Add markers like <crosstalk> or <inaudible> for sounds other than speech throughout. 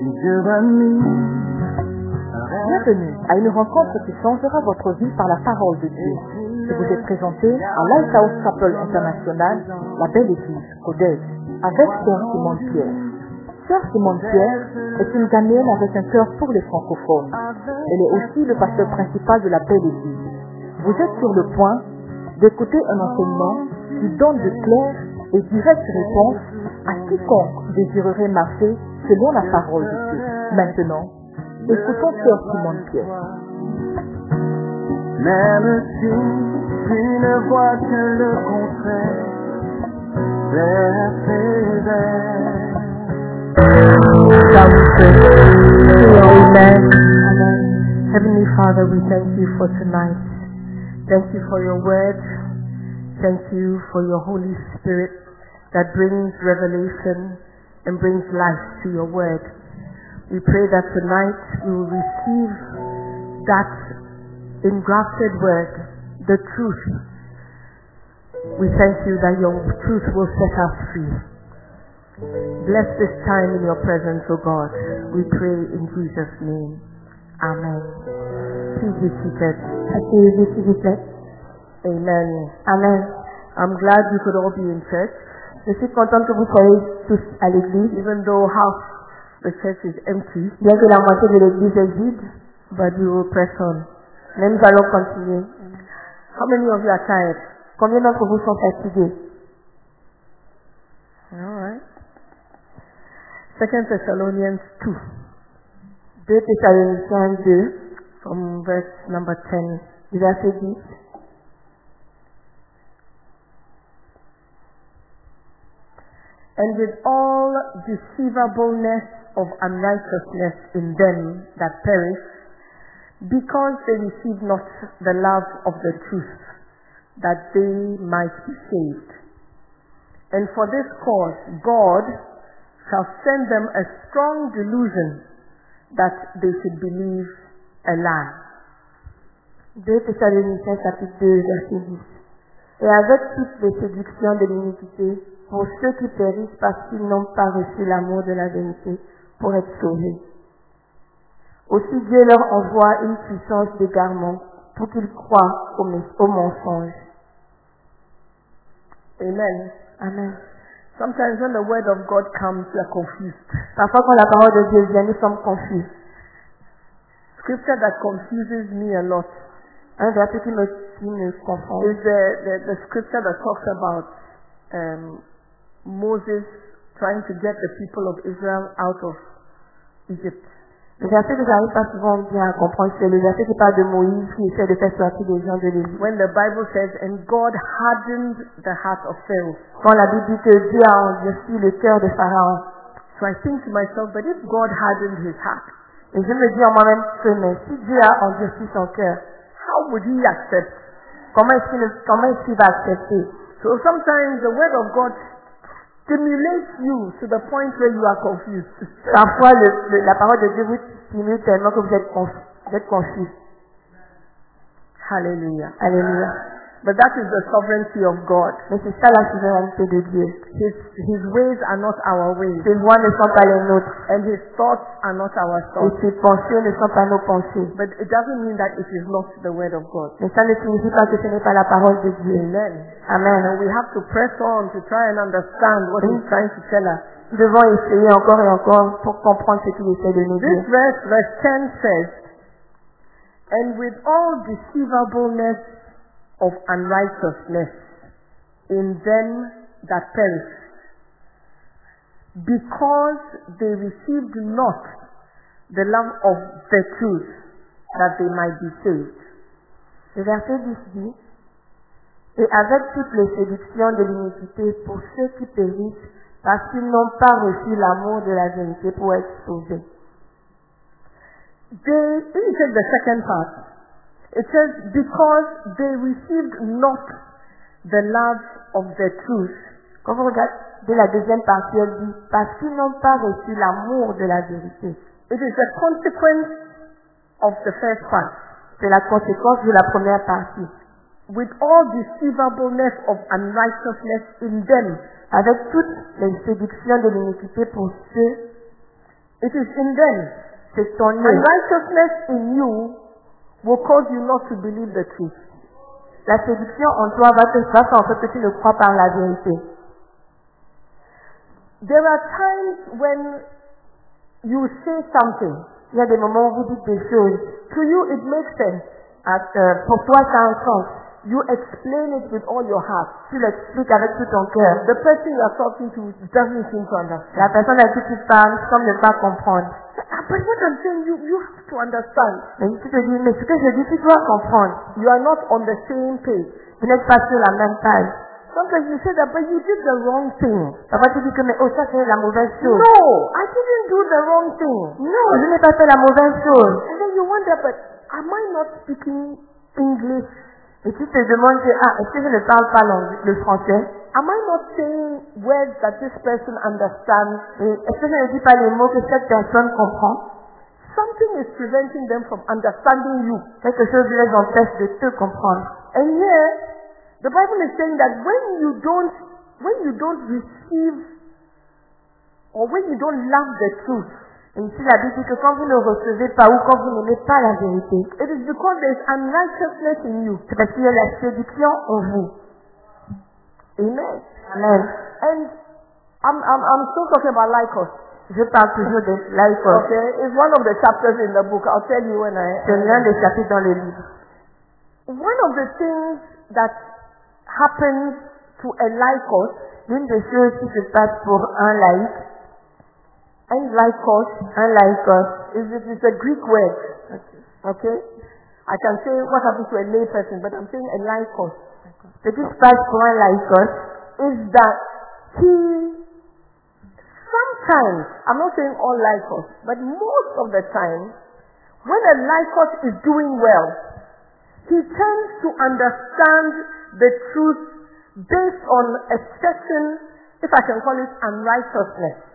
Bienvenue à une rencontre qui changera votre vie par la parole de Dieu. Je vous ai présenté à Lighthouse Chapel International, la belle église, Codège, avec Sœur Simone Pierre. Sœur Simone Pierre est une Ghanéenne avec un cœur pour les francophones. Elle est aussi le pasteur principal de la belle église. Vous êtes sur le point d'écouter un enseignement qui donne de claires et directes réponses à quiconque désirerait marcher selon la parole de Dieu. Maintenant, écoutons Sœur Simone Pierre. Même si tu ne vois que le contraire, persévère. Shall we pray? Amen. Amen. Heavenly Father, we thank you for tonight. Thank you for your word. Thank you for your Holy Spirit that brings revelation and brings life to your word. We pray that tonight we will receive that engrafted word, the truth. We thank you that your truth will set us free. Bless this time in your presence, O God. We pray in Jesus' name. Amen. Please be seated. Asseyez-vous, s'il vous plaît. Amen. Amen. I'm glad you could all be in church, Je suis contente que vous soyez tous à l'église, even though half the church is empty, bien que la moitié de l'église est vide, but we will press on. mais nous allons continuer. How many of you are tired? Combien d'entre vous sont fatigués? All right. Second Thessalonians 2, 2 Thessaloniciens 2, from verse number 10. du verset 10. And with all deceivableness of unrighteousness in them that perish, because they receive not the love of the truth, that they might be saved. And for this cause God shall send them a strong delusion that they should believe a lie. 2 Thessaloniciens chapitre 2 verset 10. Et avec toutes les séductions de l'iniquité, pour ceux qui périssent parce qu'ils n'ont pas reçu l'amour de la vérité pour être sauvés. Aussi Dieu leur envoie une puissance d'égarement pour qu'ils croient au, au mensonge. Amen. Amen. Sometimes when the word of God comes, we are confused. Parfois quand la parole de Dieu vient, nous sommes confus. Scripture that confuses me a lot Un verset qui me, qui me confond. is the, the, the scripture that talks about um, Moses trying to get the people of Israel out of Egypt. Le verset que j'arrive pas souvent bien à comprendre, c'est le verset qui parle de Moïse qui essaie de faire sortir les gens de l'Égypte. When the Bible says, and God hardened the heart of Pharaoh. Quand la Bible dit que Dieu a endurci le cœur de Pharaon. So I think to myself, but if God hardened his heart, Et je me dis en moi-même que mais si Dieu a endurci son cœur, how would he accept? comment est-ce qu'il comment est-ce qu'il va accepter So sometimes the word of God stimulates you to the point where you are confused. Parfois, le- le- la parole de Dieu vous stimule tellement que vous êtes confus. Vous êtes confus. Hallelujah. Alléluia. But that is the sovereignty of God. Mais c'est ça la souveraineté de Dieu. His, his ways are not our ways, Ses lois ne sont pas les nôtres. and his thoughts are not our Et thoughts. ses pensées ne sont pas nos pensées. But it doesn't mean that it is not the word of God. Mais ça ne signifie pas que ce n'est pas la parole de Dieu. Amen. Amen. And we have to press on to try and understand what he's mm. trying to tell us. Nous devons essayer encore et encore pour comprendre ce qu'il essaie de nous This verse, verse 10 says, And with all deceivableness of unrighteousness in them that perish, because they received not the love of the truth, that they might be saved. Le verset 10 dit, Et avec toutes les séductions de l'iniquité pour ceux qui périssent, parce qu'ils n'ont pas reçu l'amour de la vérité pour être sauvés. They, take the second part. It says, because they received not the love of the truth, Quand vous regardez la deuxième partie, elle dit, parce qu'ils n'ont pas reçu l'amour de la vérité. it is a consequence of the first part. C'est la conséquence de la première partie. With all deceivableness of unrighteousness in them Avec toutes les séductions de l'iniquité pour ceux It is in them. C'est ton And œil. righteousness in you will cause you not to believe the truth. La séduction en toi va te faire en sorte que tu ne crois pas en la vérité. There are times when you say something. Il y a des moments où vous dites des choses. To you it makes sense. à- euh, pour toi, ça a un sens. You explain it with all your heart. Tu l'expliques avec tout ton cœur. The person you are talking to doesn't seem to understand. La personne à qui tu parles semble ne pas comprendre. Ah, But what I'm saying, you, you have to understand. Mais tu te dis, mais ce que je dis, tu dois comprendre. You are not on the same page. Vous n'êtes pas sur la même page. Sometimes you say that, but you did the wrong thing. Parfois tu dis que, mais oh, ça c'est la mauvaise chose. No, I didn't do the wrong thing. Non, je n'ai pas fait la mauvaise chose. And then you wonder, but am I not speaking English? Et tu te demandes que, ah, est-ce que je ne parle pas le français? Am I not saying words that this person understands? Est-ce que je ne dis pas les mots que cette personne comprend? Something is preventing them from understanding you. Quelque chose les empêche de te comprendre. And here, the Bible is saying that when you don't, when you don't receive, or when you don't love the truth, Et ici, la Bible dit que quand vous ne recevez pas ou quand vous n'aimez pas la vérité, it is because there is unrighteousness in you. c'est parce qu'il y a la séduction en vous. Amen. Amen. And I'm, I'm, I'm still talking about Lycos. Je parle toujours de l'alcool. Okay, it's one of the chapters in the book. I'll tell you when I. C'est l'un des chapitres dans le livre. One of the things that happens to a Lycos L'une des choses qui se passe pour un laïc, and Lycos un laïcos, is it is a Greek word. Okay, I can say what happens to a lay person, but I'm saying a Lycos se passe pour un laïcos, is that he sometimes I'm not saying all Lycos, but most of the time when a Lycos is doing well, he tends to understand the truth based on a certain, if I can call it, unrighteousness.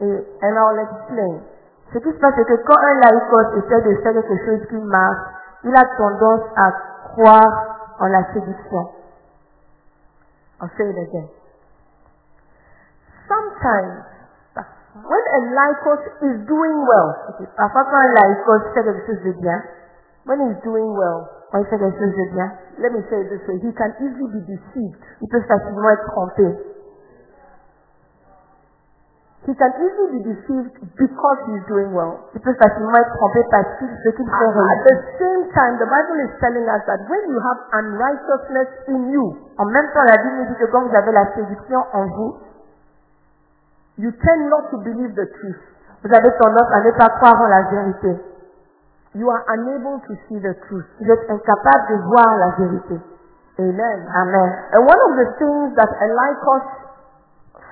Et And I'll explain. ce qui se passe, c'est que quand un laïcos essaie de faire quelque chose qui marche, il a tendance à croire en la séduction. I'll say it again. Sometimes, when a Lycos is doing well, Parfois, quand un laïcos fait quelque chose de bien, when he's doing well, quand il fait quelque chose de bien, let me say it this way, he can easily be deceived. il peut facilement être trompé. He can easily be deceived because he's doing well. Il peut facilement être trompé parce qu'il ce qu'il fait At the same time, the Bible is telling us that when you have unrighteousness in you, En même temps, la Bible nous dit que quand vous avez la séduction en vous, you tend not to believe the truth. vous avez tendance à ne pas croire en la vérité. You are unable to see the truth. Vous êtes incapable de voir la vérité. Amen. Amen. And one of the things that a Lycos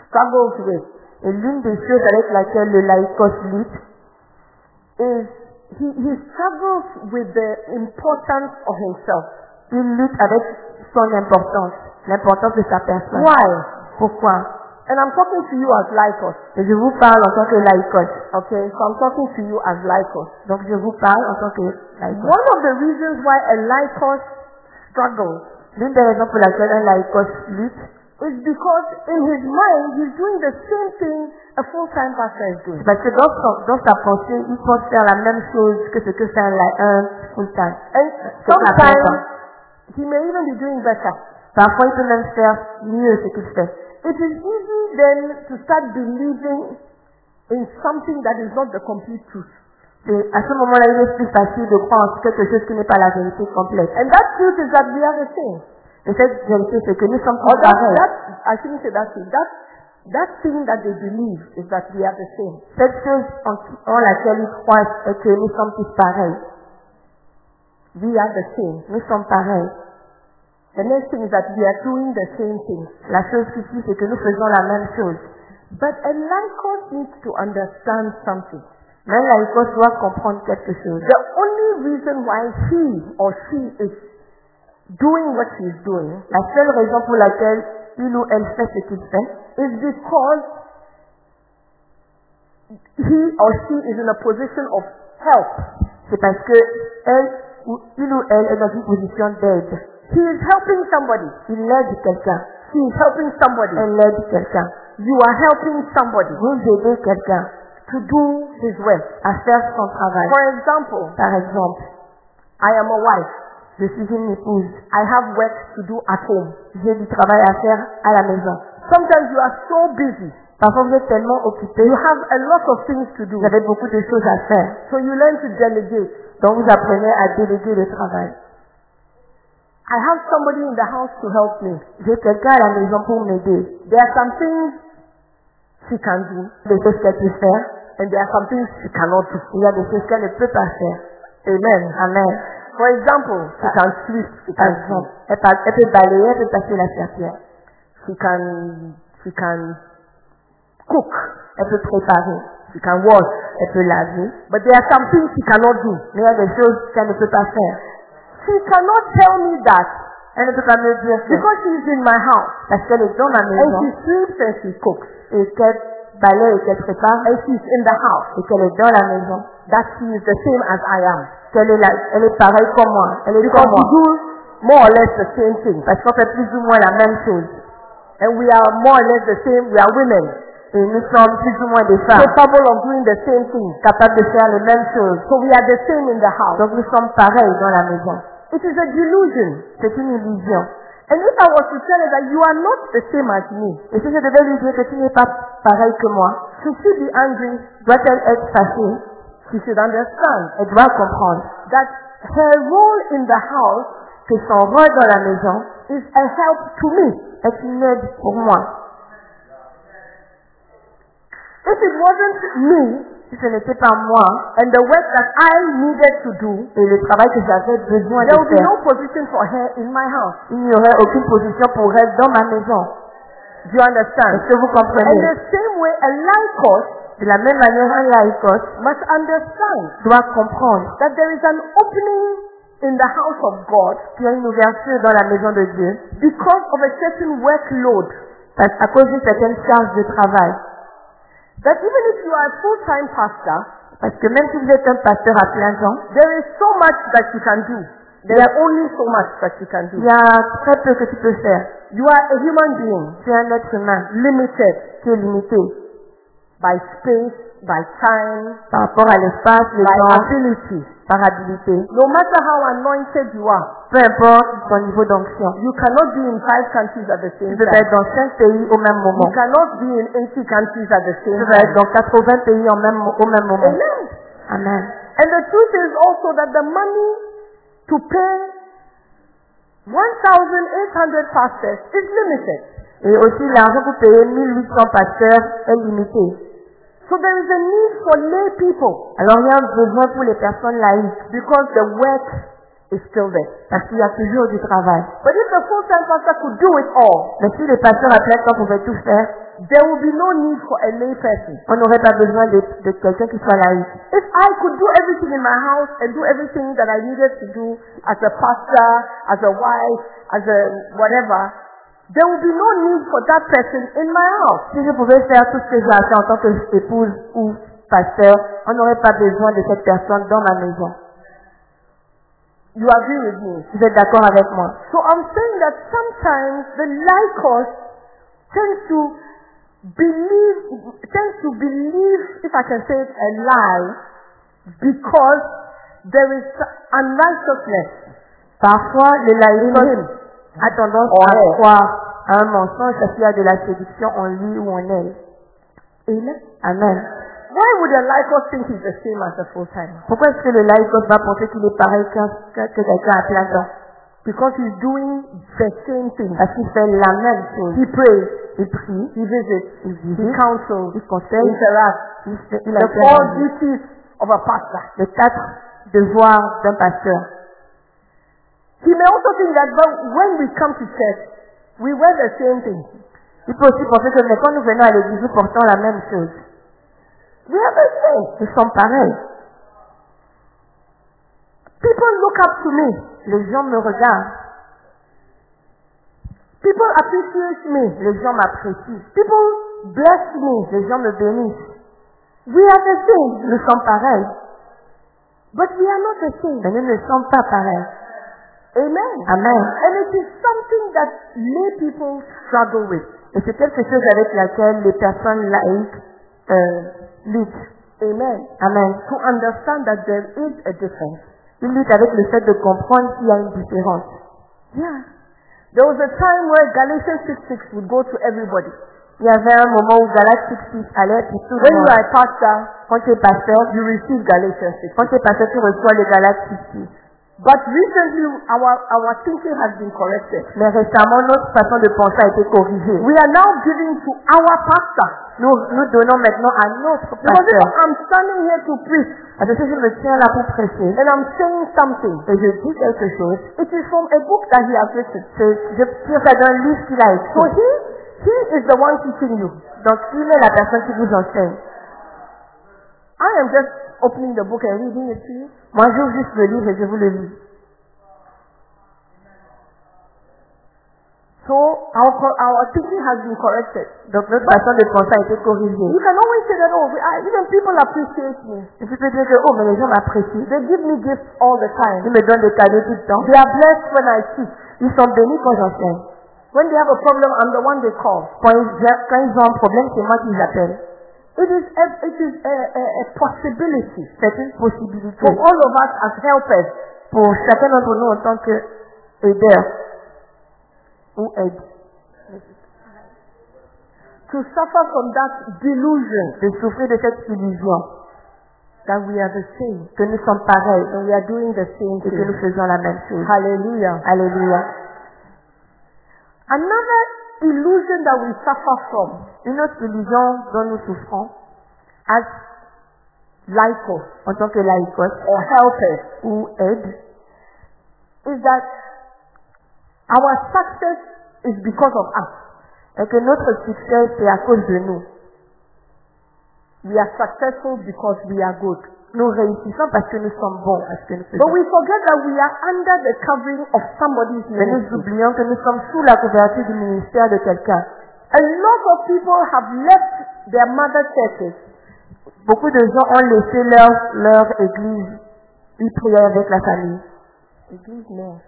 struggles with Et l'une des choses avec laquelle le laïcos lutte, is he, he struggles with the importance of himself. il lutte avec son importance, l'importance de sa personne. Why? Pourquoi And I'm talking to you as Lycos. Et je vous parle en tant que laïcos. Okay, so I'm talking to you as Lycos. Donc je vous parle en tant que laïcos. One of the reasons why a Lycos struggles L'une des raisons pour laquelle un laïcos lutte, is because in his mind he's doing the same thing a full-time pastor is doing. parce que dans, son- dans sa pensée, il pense faire la même chose que ce que fait un, full-time. And sometimes he may even be doing better. Parfois, il peut même faire mieux ce qu'il fait. It is easy then to start believing in something that is not the complete truth. C'est à ce moment-là, il est plus facile de croire en quelque chose qui n'est pas la vérité complète. And that truth is that we are the same. Et cette vérité, c'est que nous sommes tous that, pareils. I shouldn't say that thing. That that thing that they believe is that we are the same. Cette chose en, en laquelle ils croient est que nous sommes tous pareils. We are the same. Nous sommes pareils. The next thing is that we are doing the same thing. La chose qui suit, c'est que nous faisons la même chose. But a Lycos needs to understand something. Mais laïcos doit comprendre quelque chose. The only reason why he or she is doing what she is doing La seule raison pour laquelle il ou elle fait ce qu'il fait, is because he or she is in a position of help. c'est parce que elle ou il ou elle est dans une position d'aide. He is helping somebody. Il aide quelqu'un. He is helping somebody. Elle aide quelqu'un. You are helping somebody. Vous aidez quelqu'un. to do his work. à faire son travail. For example, Par exemple, I am a wife. Je suis une épouse. I have work to do at home. J'ai du travail à faire à la maison. Sometimes you are so busy. Parfois, vous êtes tellement occupé, You have a lot of things to do. vous avez beaucoup de choses à faire. So you learn to delegate. Donc, vous apprenez à déléguer le travail. I have somebody in the house to help me. J'ai quelqu'un à la maison pour m'aider. There are some things she can do, Des choses qu'elle peut faire, and there are some things she cannot do. il y a des choses qu'elle ne peut pas faire. Amen. Amen. For example, she can sweep, she can sweep. elle, pa- elle peut balayer, elle peut passer la serpillère. She can, she can cook, Elle peut préparer. she can wash. Elle peut laver. But there are some things she cannot do. Mais il y a des choses qu'elle ne peut pas faire. She cannot tell me that Elle ne peut pas me dire que because she's in my house parce qu'elle est dans ma and maison she sweeps and she cooks et qu'elle balaye et qu'elle prépare and she's in the house et qu'elle est dans la maison, that she is the same as I am. qu'elle est, la- elle est pareille comme moi. Elle est comme moi. do more or less the same thing. Parce qu'on fait plus ou moins la même chose. And we are more or less the same. We are women. Et nous sommes plus ou moins des femmes Capable of doing the same thing. capables de faire les mêmes choses. So we are the same in the house. Donc nous sommes pareils dans la maison. It is a delusion. C'est une illusion. And if I was to tell her that you are not the same as me, Et si je devais lui dire que tu n'es pas pareil que moi, should she be angry? doit-elle être fâchée She should understand Elle doit comprendre that her role in the house que son rôle dans la maison is a help to me. est une aide pour moi. If it wasn't me Si ce n'était pas moi and the work that I needed to do, et le travail que j'avais besoin there de would be faire, no position for her in my house. il n'y aurait aucune position pour elle dans ma maison. Do you understand? Est-ce que vous And comprenez the same way, a lycos De la même manière, un laïcos must understand doit comprendre that there is an opening in the house of God qu'il y a une ouverture dans la maison de Dieu because of a certain workload. parce- à cause d'une certaine charge de travail. That even if you are a full-time pastor, Parce que même si vous êtes un pasteur à plein temps, there is so much that you can do. There is only so much that you can do. il y a très peu que tu peux faire. You are a human being, Tu es un être humain limited qui est limité by space, by time, par rapport à l'espace, le by temps, ability. par habilité. No matter how anointed you are, Peu importe ton niveau d'onction. you cannot be in five countries at the Tu same peux time. être dans cinq pays au même You moment. cannot be in 80 countries at the Tu same peux être time. dans 80 pays en même, au même moment. Amen. Amen. And the truth is also that the money to pay 1,800 pastors is limited. Et aussi l'argent pour payer 1800 pasteurs est limité. So there is a need for lay people Alors il y a un besoin pour les personnes laïques because the work is still there. parce qu'il y a toujours du travail. But if the full-time pastor could do it all, Mais si les pasteurs à plein temps pouvaient tout faire, there would be no need for a lay person. on n'aurait pas besoin de, de quelqu'un qui soit laïque. If I could do everything in my house and do everything that I needed to do as a pastor, as a wife, as a whatever, there would be no need for that person in my house. Si je pouvais faire tout ce que j'ai à faire en tant qu'épouse ou pasteur, on n'aurait pas besoin de cette personne dans ma maison. You agree with me? Vous êtes d'accord avec moi? So I'm saying that sometimes the lycos tends to believe, tends to believe, if I can say it, a lie, because there is unrighteousness Parfois, le him. A tendance à croire à un mensonge parce qu'il y a de la séduction en lui ou en elle. Amen. Amen. Why would a lycos think he's the same as a full-timer? Pourquoi est-ce que le laïcos va penser qu'il est pareil qu'un- que, que quelqu'un à plein temps? Because he's doing the same thing. Parce qu'il fait la même chose. He prays, Il prie, he visits, il he visite, counsels, il he conseille, interacts. il, il The four duties of a pastor. Les quatre devoirs d'un pasteur. He may also think that but when we come to church, we wear the same thing. Il peut aussi penser que mais quand nous venons à l'église, nous portons la même chose. We are the same. Nous sommes pareils. People look up to me. Les gens me regardent. People appreciate me. Les gens m'apprécient. People bless me. Les gens me bénissent. We are the same. Nous sommes pareils. But we are not the same. Mais nous ne sommes pas pareils. Amen. Amen. And it is something that lay people struggle with. Et c'est quelque chose avec laquelle les personnes laïques euh, luttent. Amen. Amen. To understand that there is a difference. Il lutte avec le fait de comprendre qu'il y a une différence. Yeah. There was a time where Galatians 6 6 would go to everybody. Il y avait un moment où Galates 6 allait pour tout When le you monde. are a pastor, Quand tu es pasteur, you receive Galatians 6. quand tu es pasteur, tu reçois le Galates 6. But recently, our, our thinking has been corrected. Mais récemment, notre façon de penser a été corrigée. We are now giving to our pastor. Nous, nous donnons maintenant à notre Because pasteur. I'm standing here to preach Parce que je me tiens là pour prêcher and I'm saying something, et je dis quelque chose, it is from a book that he has written. c'est- je tire ça d'un livre qu'il a So écrit. he, he is the one teaching you. Donc, il est la personne qui vous enseigne. I am just opening the book and reading it to you. Moi, j'ouvre juste le livre et je vous le lis. So our, our thinking has been corrected. Donc, notre façon de penser a été corrigée. You can always say that, oh, I, even people appreciate me. Et tu peux dire que, oh, mais les gens m'apprécient. They give me gifts all the time. Ils me donnent des cadeaux tout le temps. They are blessed when I teach. Ils sont bénis quand j'enseigne. When they have a problem, I'm the one they call. Quand ils, quand ils ont un problème, c'est moi qui les appelle. It is a, it is a, a, a possibility C'est une possibilité for all of us as helpers pour chacun d'entre nous en tant que aideur ou aide to suffer from that delusion de souffrir de cette illusion that we are the same que nous sommes pareils and we are doing the same et que nous thing. faisons la même chose. Hallelujah. Alléluia. Another illusion that we suffer from Une autre illusion dont nous souffrons as lycos en tant que laïcos or helpers ou aide, is that our success is because of us. est que notre succès c'est à cause de nous. We are successful because we are good. Nous réussissons parce que nous sommes bons à ce que nous But we forget that we are under the covering of somebody's Mais nous ministry. oublions que nous sommes sous la couverture du ministère de quelqu'un. A lot of people have left their mother churches Beaucoup de gens ont laissé leur, leur église. Ils priaient avec la famille. Église mère.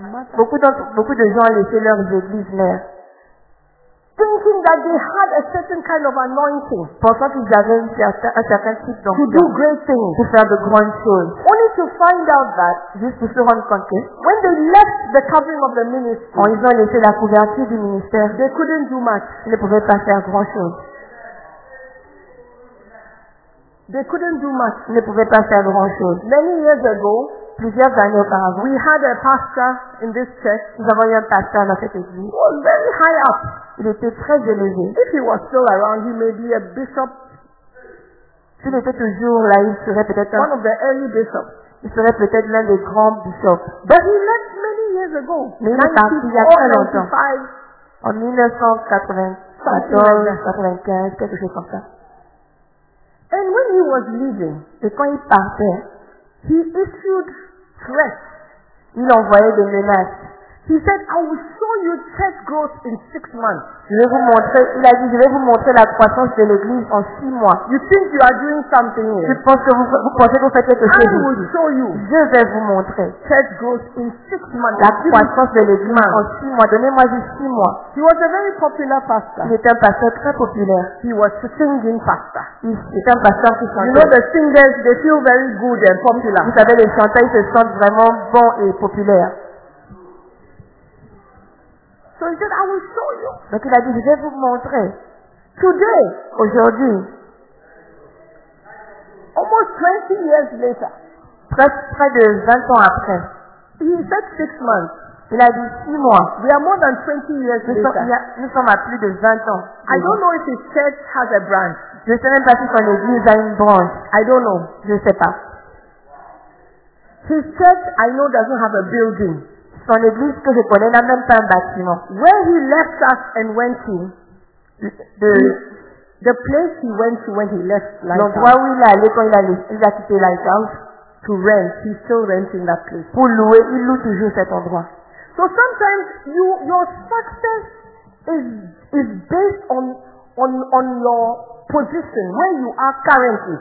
Mother. Beaucoup, d'entre- beaucoup de gens ont laissé leurs églises mères. Thinking that they had a certain kind of anointing Pensant qu'ils avaient une certain- un certain type to do d'onction great things. pour faire de grandes choses. Only to find out that Juste pour se rendre compte que when they left the covering of the ministry, quand ils ont laissé la couverture du ministère, they couldn't do much. ils ne pouvaient pas faire grand chose. They couldn't do much. Ils ne pouvaient pas faire grand chose. Many years ago, Plusieurs années auparavant, we had a pastor in this church nous avons eu un pasteur dans cette église. who was very high up. Il était très élevé. If he was still around, he may be a bishop, S'il était toujours là, il serait peut-être one un- of the early bishops. il serait peut-être l'un des grands bishops. But he left many years ago. Mais il est parti il y a 94, très longtemps. 95. En 1994, 95, quelque chose comme ça. And when he was leaving, Et quand il partait, he issued il envoyait des menaces. He said, I will show you church growth in six months. Je vais vous montrer, il a dit, je vais vous montrer la croissance de l'église en six mois. You think you are doing something Je here? que vous, vous pensez que vous faites quelque I chose will ici. show you Je vais vous montrer church growth in six months. la croissance de l'église en six mois. Donnez-moi juste six mois. He was a very popular Il pastor. était un pasteur très populaire. He was a singing pastor. Il était un pasteur qui You know chantait. the singers, they feel very good and popular. Vous savez, les chanteurs, ils se sentent vraiment bons et populaires. So he said, I will show you. Donc il a dit, je vais vous montrer. Today, Aujourd'hui, almost 20 years later, presque près de 20 ans après, he said six months. il a dit six mois. We are more than 20 years Nous sommes, later. a- nous sommes à plus de 20 ans. I don't know if his church has a branch. Je ne sais même pas si son église a une branche. I don't know. Je ne sais pas. His church, I know, doesn't have a building. Son église que je connais n'a même pas un bâtiment. Where he left us and went to, De, the place he went to when he left l'endroit où il est allé quand il a, il a quitté Lighthouse to rent, he's still renting that place. pour louer, il loue toujours cet endroit. So sometimes you, your success is, is based on, on, on your position, where you are currently.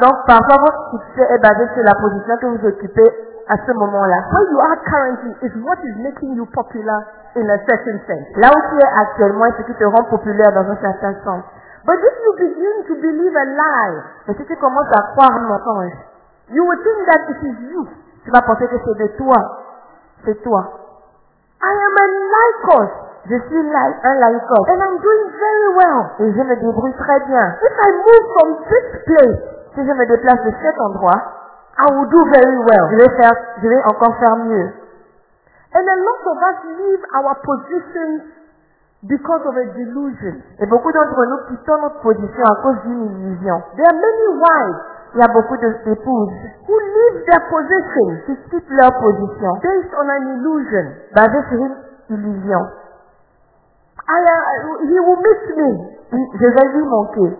Donc parfois votre succès est basé sur la position que vous occupez à ce moment-là. Where you are currently is what is making you popular in a certain sense. Là où tu es actuellement est ce qui te rend populaire dans un certain sens. But if you begin to believe a lie, Mais si tu commences à croire un mensonge, you will think that it is you. tu vas penser que c'est de toi. C'est toi. I am a lycos Je suis un laïcos. and I'm doing very well. Et je me débrouille très bien. If I move from this place, Si je me déplace de cet endroit, I will do very je well. vais faire, je vais encore faire mieux. And a lot of us leave our positions because of a delusion. Et beaucoup d'entre nous quittons notre position à cause d'une illusion. There are many wives Il y a beaucoup d'épouses who leave their position qui quittent leur position based on an illusion. basée sur une illusion. I, uh, he will miss me. Je vais lui manquer.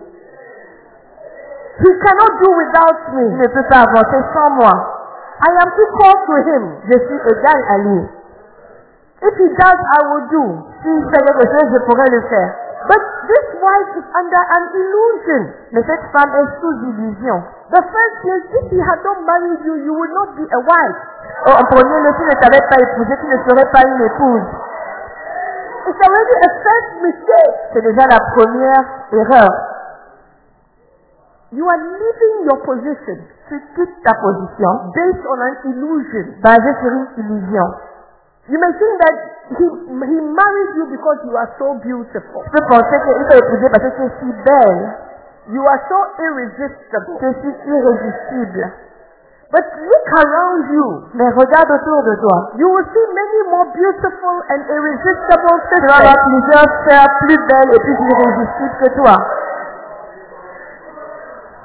He cannot do without Il me. ne peut pas avancer sans moi. I am equal to him. Je suis égal à lui. If he does, I will do. S'il fait quelque chose, je pourrais le faire. But this wife is under an illusion. Mais cette femme est sous illusion. The first place, if he had not married you, you would not be a wife. Oh, en premier lieu, tu ne t'avais pas épousé, tu ne serais pas une épouse. It's already a first mistake. C'est déjà la première erreur. You are leaving your position Tu quittes ta position based on an illusion. basée sur une illusion. You may think that he, he married you because you are so beautiful. Tu peux penser qu'il t'a épousé parce que tu es si belle, You are so irresistible. tu es si irrésistible. But look around you. Mais regarde autour de toi. You will see many more beautiful and irresistible Tu vas sisters. plusieurs sœurs plus belles et plus irrésistibles que toi.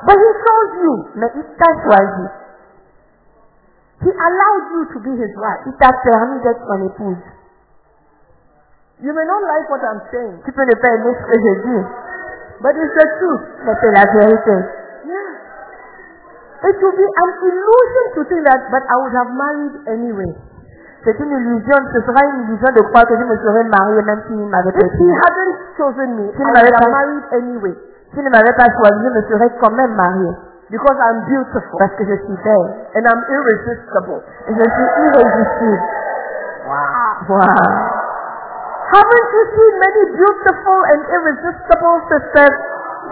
But he chose you. He allowed you to be his wife. You may not like what I'm saying, Tu peux ne pas aimer ce que je dis, but it's the truth. mais c'est la vérité. Yeah. It would be an illusion to think that, but I would have married anyway. C'est une illusion, ce sera une illusion de croire que je me serais mariée même s'il m'avait pas If he hadn't chosen me, I would have married anyway. S'il ne m'avait pas choisi, je me serais quand même mariée. Because I'm beautiful Parce que je suis belle. and I'm irresistible. Et je suis irrésistible. Wow. Wow. Haven't you seen many beautiful and irresistible sisters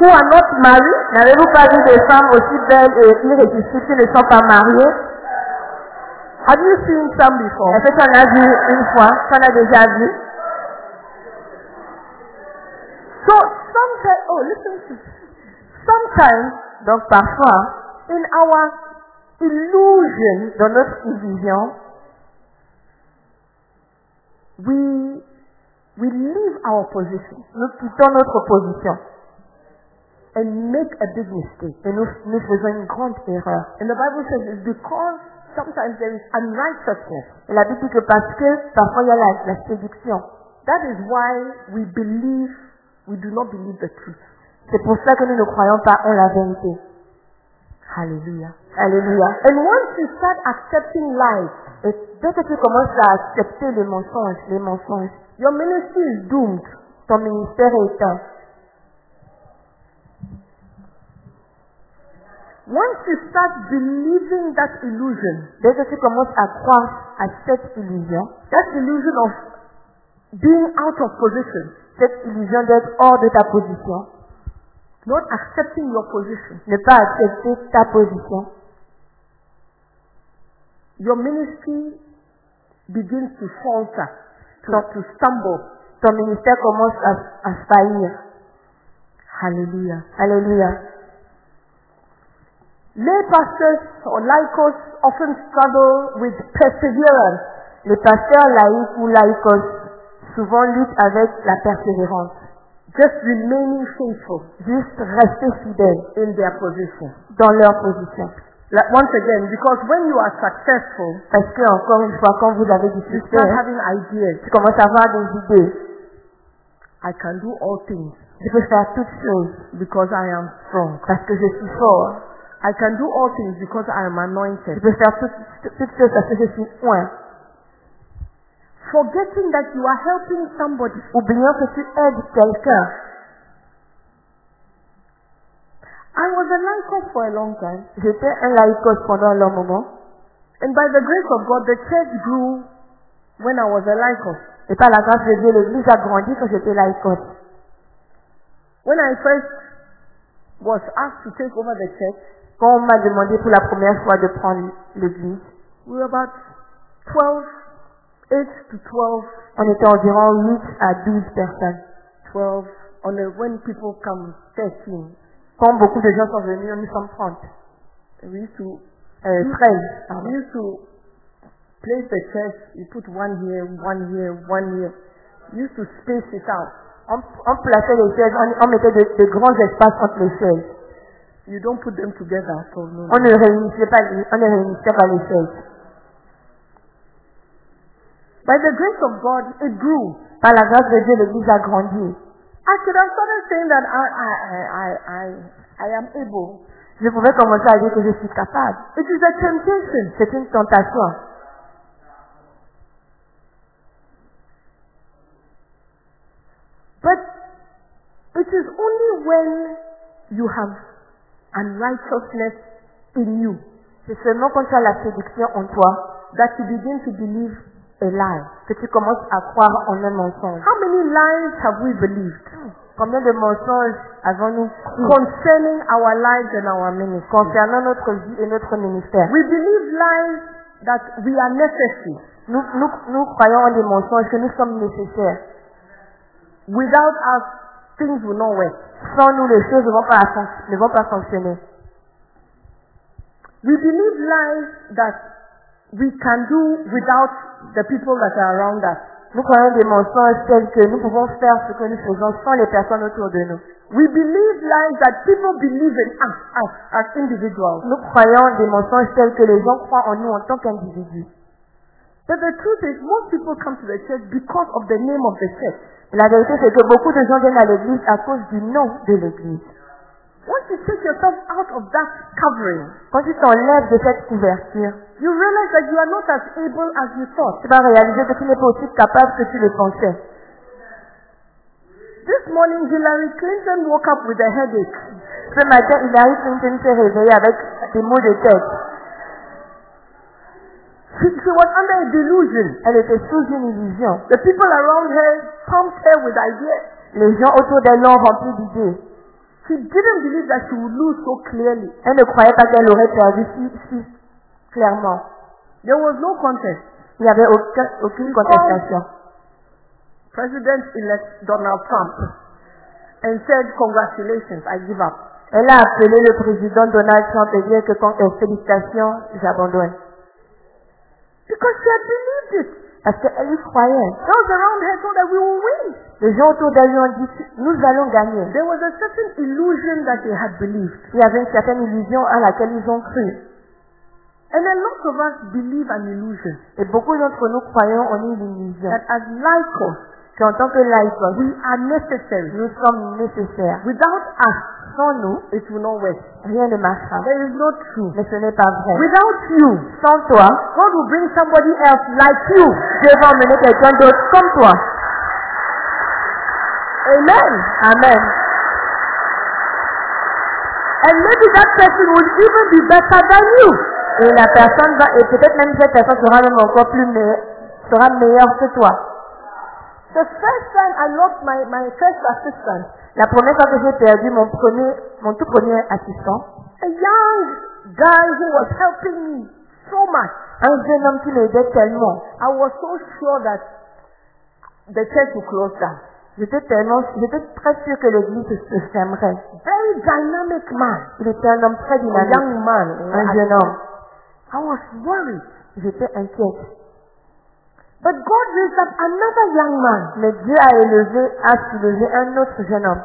who are not married? N'avez-vous pas vu des femmes aussi belles et irrésistibles qui ne sont pas mariées? Have you seen some before? Est-ce que tu en as vu une fois Tu en as déjà vu So oh, listen to Sometimes Donc parfois, in our illusion, dans notre illusion, we we leave our position nous quittons notre position and make a big mistake. et nous, nous faisons une grande erreur. And the Bible says it's because sometimes there is unrighteousness. Et la Bible dit que parce que parfois il y a la séduction. That is why we believe we do not believe the truth. C'est pour ça que nous ne croyons pas en la vérité. Hallelujah. Alléluia. And once you start accepting lies, Et dès que tu commences à accepter les mensonges, les mensonges, your ministry is doomed. ton ministère est éteint. Once you start believing that illusion, Dès que tu commences à croire à cette illusion, that illusion of being out of position, cette illusion d'être hors de ta position, not accepting your position, ne pas accepter ta position, your ministry begins to falter, to, to stumble. ton ministère commence à, à faillir. Hallelujah. Alléluia. Lay pastors or laicos often struggle with perseverance. Les pasteurs laïcs ou laïcos souvent luttent avec la persévérance. just remaining faithful Juste rester fidèles in their position. dans leur position. Like once again, because when you are successful, Parce que, encore une fois, quand vous avez du you succès, start having ideas. tu commences à avoir des idées. I can do all things Je peux faire toutes choses because I am strong. parce que je suis fort. I can do all things because I am Je anointed. peux faire toutes, toutes choses parce que je suis oint. Forgetting that you are helping somebody. Oubliant que tu aides quelqu'un. I was a laicos for a long time. J'étais un laïcos pendant un long moment. And by the grace of God, the church grew when I was a laicos. Et par la grâce de Dieu, l'église a grandi quand j'étais laïcos. When I first was asked to take over the church, Quand on m'a demandé pour la première fois de prendre l'église, we were about 12, 8 to 12, on était environ 8 à 12 personnes. 12, on a, when people come, 13. Quand beaucoup de gens sont venus, nous sommes 30. We used to, Euh, 13, we pardon. used to place the church, you put one here, one here, one here. We used to space it out. On, on plaçait les chaises, on, on mettait de, de grands espaces entre les chaises. You don't put them together, so no. On ne réunissait pas, on ne réunissait pas les chaises. By the grace of God, it grew. Par la grâce de Dieu, l'église a grandi. I could have started saying that I, I, I, I, I, am able. Je pouvais commencer à dire que je suis capable. It is a temptation. C'est une tentation. But it is only when you have unrighteousness in you C'est seulement quand tu as la séduction en toi that you begin to believe a lie. que tu commences à croire en un mensonge. How many lies have we believed Combien de mensonges avons-nous cru concerning our lives and our ministry? concernant notre vie et notre ministère We believe lies that we are necessary. nous, nous, nous croyons en des mensonges que nous sommes nécessaires. Without us, things will not work. Sans nous, les choses ne vont pas, ne vont pas fonctionner. We believe lies that we can do without the people that are around us. Nous croyons des mensonges tels que nous pouvons faire ce que nous faisons sans les personnes autour de nous. We believe lies that people believe in us, us as individuals. Nous croyons des mensonges tels que les gens croient en nous en tant qu'individus. But the truth is, most people come to the church because of the name of the church. La vérité, c'est que beaucoup de gens viennent à l'église à cause du nom de l'église. Once you take yourself out of that covering, Quand tu t'enlèves de cette couverture, you realize that you are not as able as you thought. tu vas réaliser que tu n'es pas aussi capable que tu le pensais. This morning, Hillary Clinton woke up with a headache. Ce matin, Hillary Clinton s'est réveillée avec des maux de tête. She, she was under a delusion. Elle était sous une illusion. The people around her pumped her with ideas. Les gens autour d'elle l'ont remplie d'idées. She didn't believe that she would lose so clearly. Elle ne croyait pas qu'elle aurait perdu si, si clairement. There was no contest. Il n'y avait aucun, aucune contestation. President-elect Donald Trump and said, congratulations, I give up. Elle a appelé le président Donald Trump et dit que quand, félicitations, j'abandonne. Because she had believed it. Parce qu'elle y croyait. Those around her thought that we will win. Les gens autour d'elle lui ont dit, nous allons gagner. There was a certain illusion that they had believed. Il y avait une certaine illusion à laquelle ils ont cru. And a lot of us believe an illusion Et beaucoup d'entre nous croyons en une illusion. that as lycos, Qu'en tant que laïcos, we are necessary. nous sommes nécessaires. Without us, Sans nous, it will not work. rien ne marchera. That is not true. Mais ce n'est pas vrai. Without you, Sans toi, God will bring somebody else like you. Dieu va emmener quelqu'un d'autre comme toi. Amen. Amen. And maybe that person will even be better than you. Et la personne va, et peut-être même cette personne sera même encore plus meilleure, sera meilleure que toi. The first time I lost my, my first assistant, La première fois que j'ai perdu mon premier, mon tout premier assistant, a young guy who was helping me so much, un jeune homme qui m'aidait tellement, I was so sure that the church would close down. j'étais tellement, j'étais très sûre que l'église se, fermerait. Very dynamic man, Il était un homme très a dynamique, young man. un jeune homme. I was worried. J'étais inquiète. But God raised up another young man Mais Dieu a élevé, a soulevé un autre jeune homme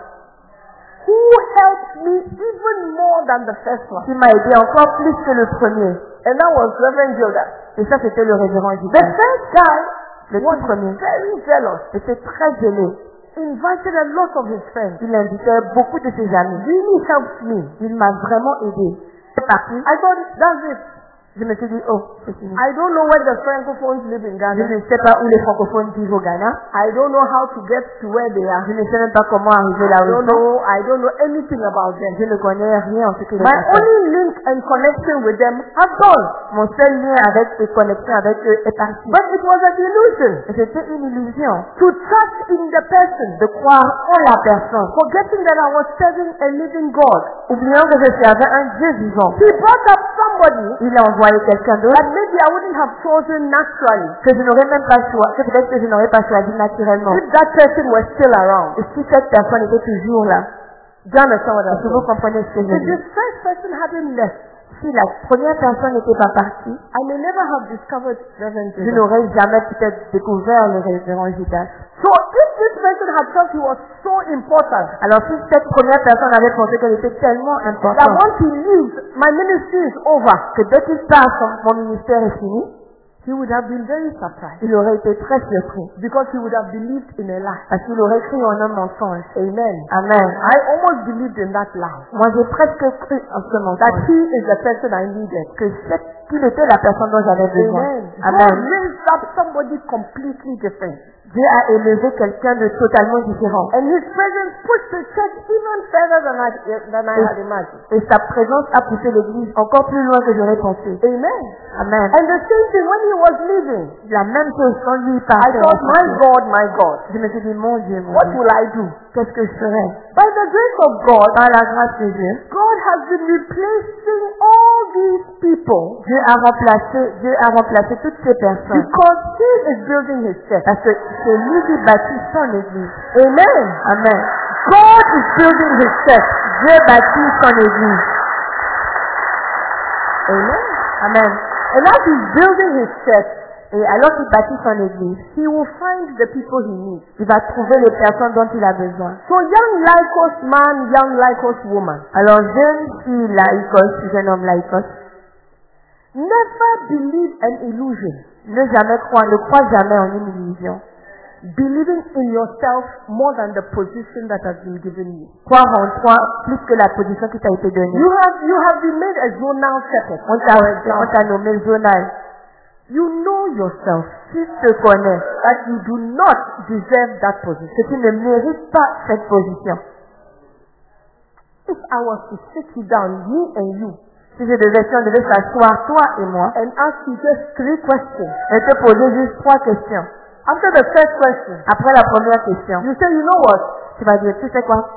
who helped me even more than the first one. qui m'a aidé encore plus que le premier. And that was Reverend Gilda. Et ça, c'était le révérend The Gilbert. first guy Le was premier very jealous. était très zélé. Invited a lot of his friends. Il invitait beaucoup de ses amis. Really helped me. Il m'a vraiment aidé. C'est parti. I thought, that's it. Je me suis dit, oh, c'est fini. I don't know where the francophones live in Je Ghana. ne sais pas où les francophones vivent au Ghana. I don't know how to get to where they are. Je ne sais même pas comment arriver là I où ils don't sont. know. I don't know anything about them. Je ne connais rien en ce qui les My concerne. only link and connection with them has gone. Mon seul lien avec et connexion avec eux est parti. But it was an illusion Et C'était une illusion to trust in the person, de croire en la personne, forgetting that I was serving a living God. oubliant que je servais un Dieu vivant. He brought up somebody Il a envoyé quelqu'un d'autre that maybe I wouldn't have chosen naturally que je n'aurais même pas choisi, que peut-être que je n'aurais pas choisi naturellement. if that person was still around. Et si cette personne était toujours là, Do you understand what I'm est-ce que vous saying? comprenez ce que je If dis the first person hadn't left, Si la première personne n'était pas partie, I may never have discovered Reverend je n'aurais jamais peut-être découvert le révérend Judas. So if this person had he was so important Alors si cette première personne avait pensé qu'elle était tellement that importante once he leaves, my ministry is over, que dès qu'il part, mon ministère est fini, he would have been very surprised il aurait été très surpris because he would have believed in a lie. parce qu'il aurait cru en un mensonge. Amen. Amen. I almost believed in that lie. Moi j'ai presque cru en ce That mensonge he is the person I needed. que c'est- qu'il était la personne dont j'avais besoin. Amen. God Amen. raised up somebody completely different. Dieu a élevé quelqu'un de totalement différent. And his presence pushed the church even further than I, than I had imagined. Et sa présence a poussé l'église encore plus loin que j'aurais pensé. Amen. Amen. And the same thing when he was leaving. La même chose quand lui I partait. thought, my God, my God, Je me suis dit, mon Dieu, mon what Dieu, will I do? qu'est-ce que je ferais By the grace of God, Par la grâce de Dieu, God has been replacing all these people Dieu a remplacé, Dieu a remplacé toutes ces personnes. because he is building his church. Parce que c'est lui qui bâtit son église. Amen. Amen. God is building his church. Dieu bâtit son église. Amen. Amen. And as he's building his church, Et alors qu'il bâtit son église, he will find the people he needs. il va trouver les personnes dont il a besoin. So young Lycos man, young Lycos woman, Alors, jeune fille laïcos, jeune homme laïcos, never believe an illusion. ne jamais croire, ne crois jamais en une illusion. Believing in yourself more than the position that has been given you. Croire en toi plus que la position qui t'a été donnée. You have you have been made a zonal shepherd. On t'a, on t'a nommé zonal. You know yourself Tu te connais that you do not deserve that position. que tu ne mérites pas cette position. If I was to sit you down, me and you, Si je devais, si on devait s'asseoir, toi et moi, and ask you just three questions. et te poser juste trois questions. After the first question, Après la première question, you say, you know what? tu vas dire, tu sais quoi?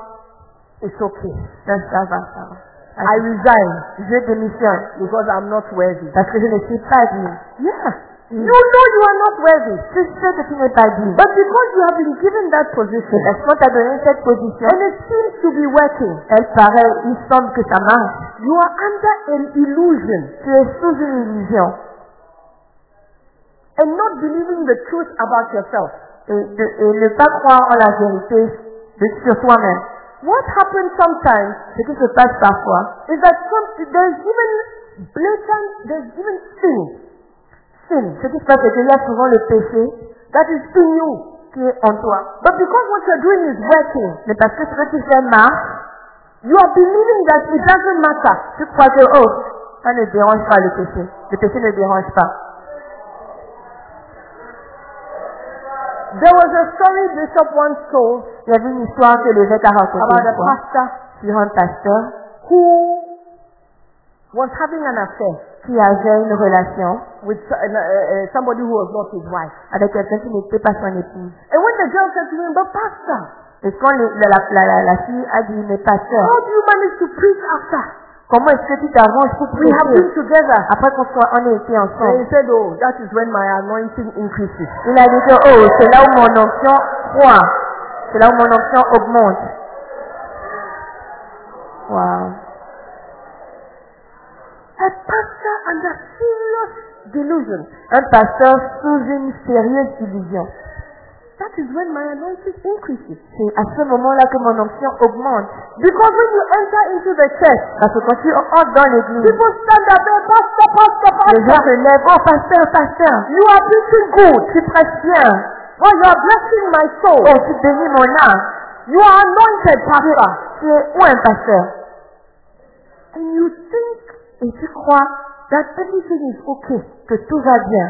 It's okay. Ça va, ça va. I resign Je démissionne because I'm not worthy. parce que je ne suis pas digne. Yeah. You know you are not worthy. Tu sais que tu n'es pas digne. But because you have been given that position, Parce qu'on t'a donné cette position, and it seems to be working, elle paraît, il semble que ça marche. you are under an illusion Tu es sous une illusion and not believing the truth about yourself. et, de- et ne pas croire en la vérité de- sur toi-même. What happens sometimes qui se passe parfois, is that some, there's even blatant, there's even sin sin. Ce qui se passe, c'est qu'il y a souvent le péché that is you. qui est en toi. But because what you're doing is working, Mais parce que ce que tu fais marche, you are believing that it doesn't matter. tu crois que, oh, ça ne dérange pas le péché. Le péché ne dérange pas. There was a story Bishop once told Il y avait une histoire que l'évêque a racontée about une a fois pastor sur un pasteur who was having an affair qui avait une relation with uh, uh, uh, somebody who was not his wife. avec quelqu'un qui n'était pas son épouse. And when the girl said to him, but pastor, Et quand le- la, la, la, la- la fille a dit, mais pasteur, how do you manage to preach after? Comment est-ce que tu t'arranges pour We have been together. après qu'on soit, on ait été And ensemble? he said, oh, that is when my anointing increases. Il a dit que, oh, c'est là où mon onction croît. C'est là où mon onction augmente. Wow. A pastor under serious delusion. Un pasteur sous une sérieuse illusion. That is when my anointing increases. C'est à ce moment-là que mon onction augmente. Because when you enter into the church, Parce que quand tu entres dans l'église, people stand up there, pastor, pastor, les gens pastor. se lèvent, oh pasteur, pasteur, You are preaching good. tu prêches bien. Oh, you are blessing my soul. Oh, tu bénis mon âme. You are anointed, pastor. Tu es où un pasteur? And you think Et tu crois that everything is okay. que tout va bien.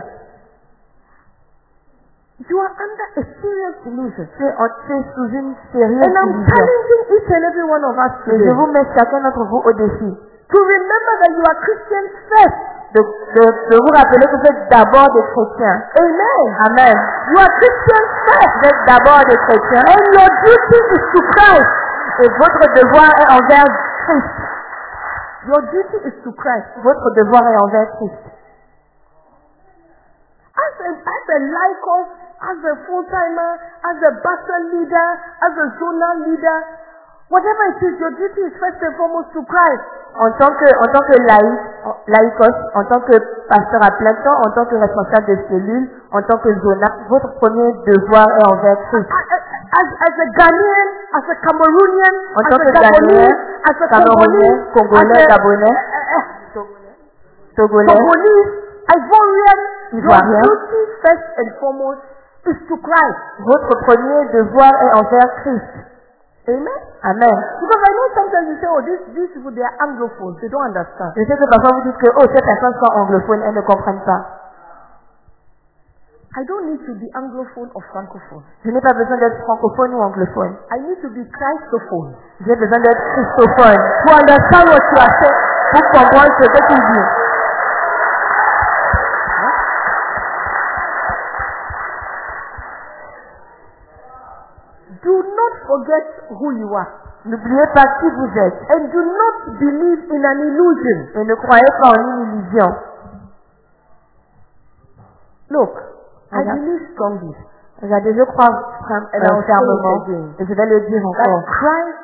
You are under a serious illusion. Tu es, en- tu es sous une sérieuse And I'm illusion. challenging each and every one of us Et je vous mets chacun d'entre vous au défi to remember that you are Christians first. de, de, de vous rappeler que vous êtes d'abord des chrétiens. Amen. Amen. You are Christians first. Vous êtes d'abord des chrétiens. And your duty is to Christ. Et votre devoir est envers Christ. Your duty is to Christ. Votre devoir est envers Christ. As a, as a lycos, as a full-timer, as a battle leader, as a zonal leader, whatever it is, your duty is first and foremost to Christ. En tant que, en tant que laïc, laïcos, en tant que pasteur à plein temps, en tant que responsable de cellule, en tant que zona, votre premier devoir est envers Christ. As, as a Ghanaian, as a Cameroonian, En as tant a que Ghanéen, as a Camerounais, Congolais, Gabonais, uh, uh, Togolais, Congolese, Ivorian, your Ivoirien. duty first and foremost is to Christ. votre premier devoir est envers Christ. Amen. Amen. Because I know sometimes you say, oh, these, these people, they are Anglophones. They don't understand. Je sais que parfois vous dites que, oh, ces personnes sont anglophones, elles ne comprennent pas. I don't need to be Anglophone or Francophone. Je n'ai pas besoin d'être francophone ou anglophone. I need to be Christophone. J'ai besoin d'être christophone To understand what you are saying. pour comprendre ce que tu dis. Forget who you are. N'oubliez pas qui vous êtes And do not believe in an illusion. et ne croyez pas en une illusion. Look, I believe strongly Regardez, je crois fermement, et je vais le dire that encore, Christ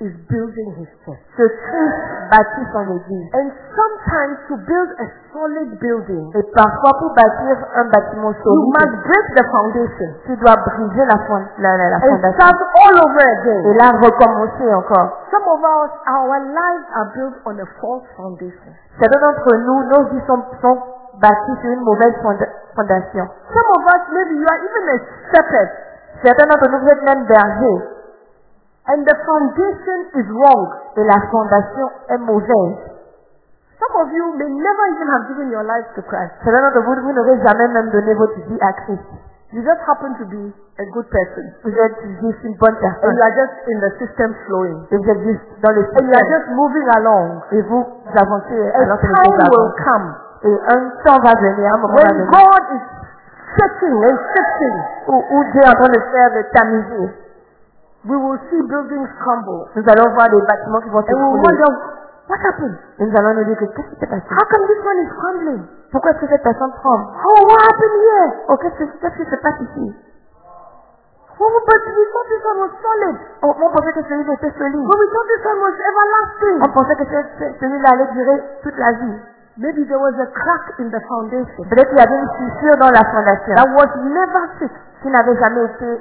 is building his church. que Christ bâtit son église. And sometimes to build a solid building, Et parfois, pour bâtir un bâtiment you solide, must break the foundation tu dois briser la, fond- la, la, la and fondation. start all over Et again. là, recommencer encore. Some of us, our lives are built on a false foundation. Certains d'entre nous, nos vies sont, sont bâties sur une mauvaise fonda- fondation. Some of us, maybe you are even a shepherd Certains d'entre nous, vous êtes même bergers. And the foundation is wrong. Et la fondation est mauvaise. Some of you may never even have given your life to Christ. Certains d'entre vous, vous n'aurez jamais même donné votre vie à Christ. You just happen to be a good person. Vous êtes juste une bonne And personne. you are just in the system flowing. Et vous êtes juste dans le And you are système. just moving along. Et vous avancez A alors que les time will come Et un temps va venir, un moment when God is shaking and où, où Dieu est en train de faire de tamiser. We will see buildings crumble. Nous allons voir des bâtiments qui vont will s'écrouler. wonder, what happened? Et nous allons nous dire que qu'est-ce qui s'est passé? How come this one is crumbling? Pourquoi est-ce que cette personne tremble? Oh, what happened here? Oh, qu'est-ce que- qu'est-ce qui se passe ici? Oh, but we thought this one was solid. oh, On pensait que celui-là était solide. But we thought this one was everlasting. On pensait que ce- ce- celui-là allait durer toute la vie. Maybe there was a crack in the foundation Peut-être qu'il y avait une fissure dans la fondation that was never fixed. qui n'avait jamais été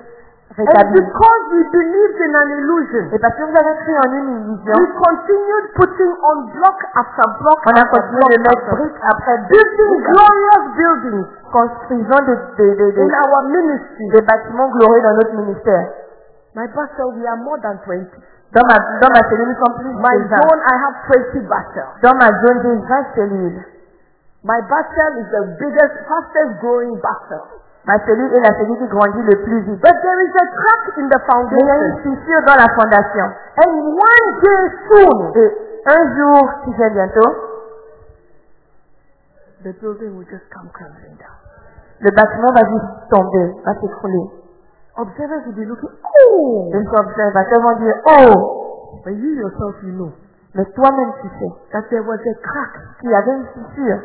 And because we believed in an illusion, Et parce que vous avez cru en une illusion, we continued putting on block after block on a continué de mettre brique après building brique, glorious buildings construisant des, des, des, des, in our ministry. des bâtiments glorieux dans notre ministère. My pastor, we are more than 20. Dans ma, dans ma cellule, nous sommes plus My que 20. zone, I have 20 battles. Dans ma zone, j'ai 20 cellules. My battle is the biggest, fastest growing battle. Ma cellule est la cellule qui grandit le plus vite. But there is a crack in the Mais il y a une foundation. fissure dans la fondation. And one day soon, Et un jour, si c'est bientôt, the building will just come crumbling down. le bâtiment va juste tomber, va s'écrouler. Observers will be looking, oh, Les observateurs vont dire, oh, but you yourself, you know mais toi-même tu sais that there was a crack qu'il y avait une fissure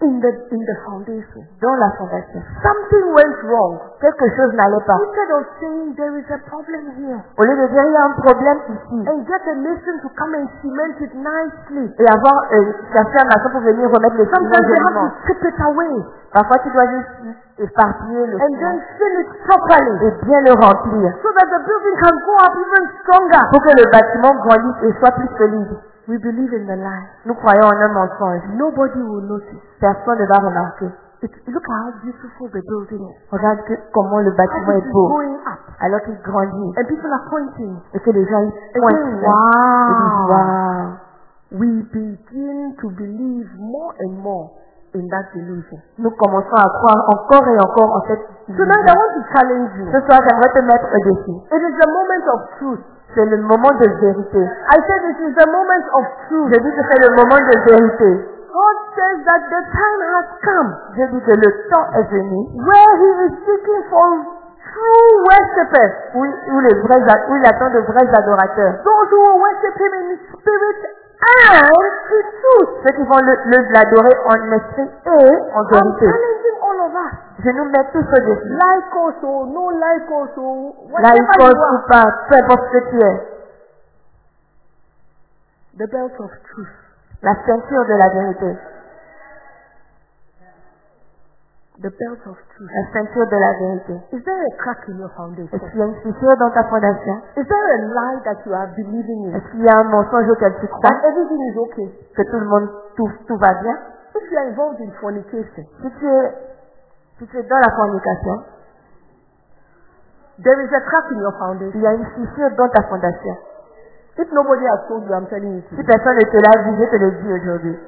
in the in the foundation. dans la fondation. Something went wrong. Quelque chose n'allait pas. Instead of saying there is a problem here Au lieu de dire il y a un problème ici and get a nation to come and cement it nicely, et avoir euh, cherché un maçon pour venir remettre les ciments sometimes you have to strip it away Parfois tu dois juste éparpiller le and then fill it properly et bien le remplir so that the building can go up even stronger. pour que le bâtiment grandisse et soit plus solide. We believe in the lie. Nous croyons en un mensonge. Nobody will notice. Personne ne va remarquer. It, look at how beautiful the building is. Regarde que- comment le bâtiment est beau going up. alors qu'il grandit And people are pointing. et que les gens ils pointent saying, et disent wow. we begin to believe more and more in that delusion. Nous commençons à croire encore et encore en cette Tonight I want to challenge you. Ce soir, j'aimerais te mettre au défi. It is the moment of truth. C'est le moment de vérité. I said it is the moment of truth. Je dis que c'est le moment de vérité. God says that the time has come Je dis que le temps est venu where He is seeking for true worshippers. où, où les vrais, où il attend de vrais adorateurs. Those who will worship Him in spirit and in truth. Ceux qui vont l'adorer en esprit et en vérité. Je nous mets tous au défi. Like us or no like us or you ou pas, peu importe ce que tu es. The belt of truth. La ceinture de la vérité. The belt of truth. La ceinture de la vérité. Is there a crack in your Est-ce foundation? qu'il y a une fissure dans ta fondation? Is there a lie that you are believing in? Est-ce qu'il y a un mensonge auquel tu crois? That everything is okay. Que tout le monde, tout, tout va bien? If you are involved in fornication, Si tu es, si tu es dans la fornication, there is a crack in your il foundation. y a une fissure dans ta fondation. If nobody has told you, I'm telling you. Si personne ne te l'a dit, je te le dis aujourd'hui.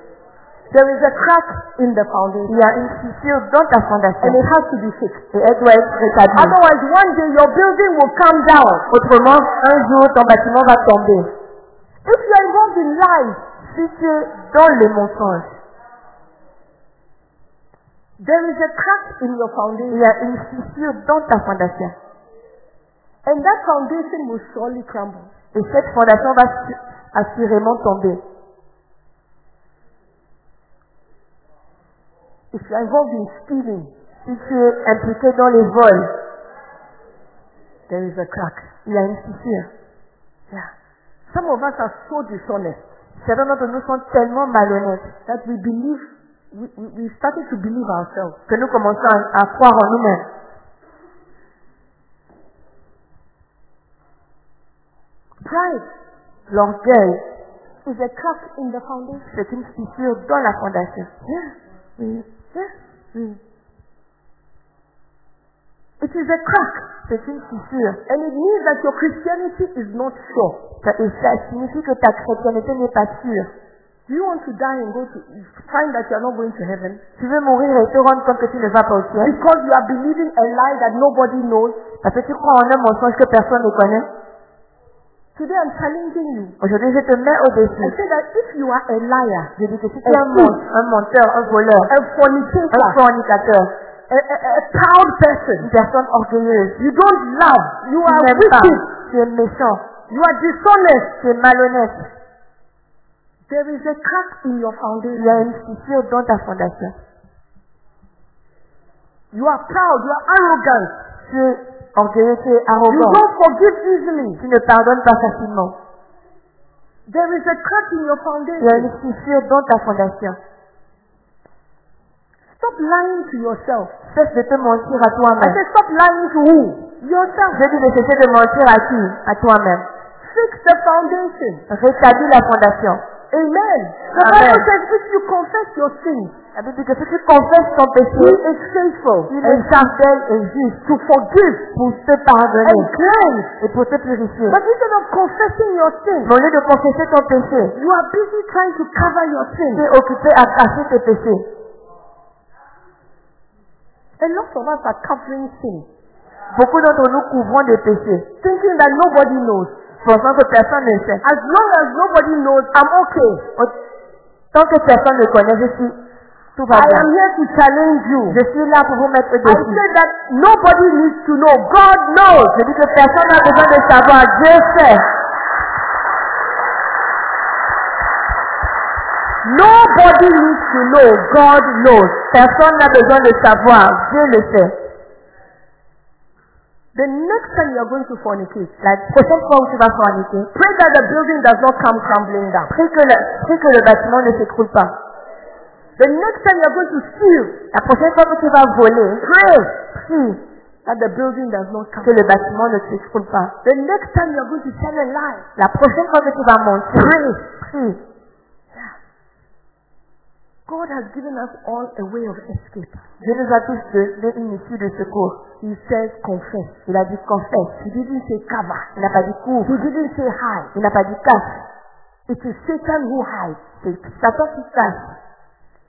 There is a crack in the Il foundation. y a une fissure dans ta And fondation. it has to be fixed. Et elle doit être rétablie. Otherwise, one day your building will come down. Autrement, un jour, ton bâtiment va tomber. If you are involved in lies, Si tu es dans les mensonges, there is a crack in your il foundation. y a une fissure dans ta fondation. And that foundation will surely crumble. Et cette fondation va su- assurément tomber. If you are involved in stealing, Si tu es impliqué dans les vols, there is a crack. il y a une fissure. Yeah. Some of us are so dishonest Certains d'entre nous sont tellement malhonnêtes that we believe, we, we, started to believe ourselves. que nous commençons à, à croire en nous-mêmes. Pride L'orgueil, is a crack in the foundation. c'est une fissure dans la fondation. Yeah. Oui. Yeah. Mm. It is a crack. And it means that your Christianity is not sure. Ça signifie que ta chrétienté n'est pas sûre. Do you want to die and go to find that you are not going to heaven? Tu veux mourir et te rendre compte que tu ne vas pas au ciel Because you are believing a lie that nobody knows. parce que tu crois en un mensonge que personne ne connaît. Today I'm challenging you. Aujourd'hui, je te mets au I défi. say that if you are a liar, Je dis que si tu es un, un menteur, un voleur, a fornicator, un fornicateur, a, a, a proud person, une personne orgueilleuse, you don't love, you tu are wicked, tu es méchant, you are dishonest, tu es malhonnête, there is a crack in your il foundation. y a une fissure dans ta fondation. You are proud, you are arrogant, Tu es es you arrogant, don't forgive easily. tu ne pardonnes pas facilement. There is a crack in your Il y a foundation. une fissure dans ta fondation. Stop lying to yourself. Cesse de te mentir à I toi-même. say stop lying to who? Yourself. Je dis de cesser de mentir à qui? À toi-même. Fix the foundation. Rétablis la fondation. Amen. The. Bible says if you confess your sins, La Bible dit que si tu confesses ton He péché, is faithful il and est fidèle et juste to forgive pour te and pardonner cleanse. et pour te purifier. But instead of confessing your sins, au lieu de confesser ton péché, you are busy trying to cover your tu sins. es occupé à cacher tes péchés. A lot of us are covering sin, Beaucoup d'entre nous couvrons des péchés, thinking that nobody knows. Pensant que personne ne sait. As long as nobody knows, I'm okay. Tant que personne ne connaît, je suis, tout va I bien. am here to challenge you. Je suis là pour vous mettre au I défi. said that nobody needs to know. God knows. Je dis que personne n'a besoin de savoir. Dieu sait. Nobody needs to know. God knows. Personne n'a besoin de savoir. Dieu le sait. The next time you are going to fornicate, La prochaine fois où tu vas forniquer, pray that the building does not come crumbling down. prie que le, prie que le bâtiment ne s'écroule pas. The next time you are going to steal, La prochaine fois que tu vas voler, pray prie that the building does not come. que le bâtiment ne s'écroule pas. The next time you are going to tell a lie, La prochaine fois que tu vas mentir, pray. prie. God has given us all a way of escape. Dieu nous a tous donné une issue de secours. He says confess. Il a dit confesse. He didn't say cover. Il n'a pas dit couvre. He didn't say hide. Il n'a pas dit cache. It is Satan who hides. C'est Satan qui cache.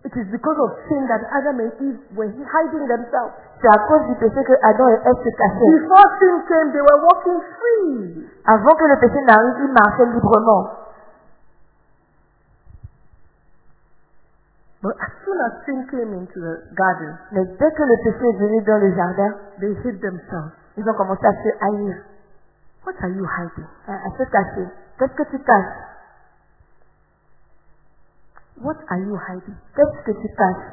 It is because of sin that Adam and Eve were hiding themselves. C'est à cause du péché que Adam et Ève se cachaient. Before sin came, they were walking free. Avant que le péché n'arrive, ils marchaient librement. But as soon as sin came into the garden, Mais dès que le péché est venu dans le jardin, they hid themselves. ils ont commencé à se haïr, What are you hiding? à à se cacher. Qu'est-ce que tu caches What are you hiding? Qu'est-ce que tu caches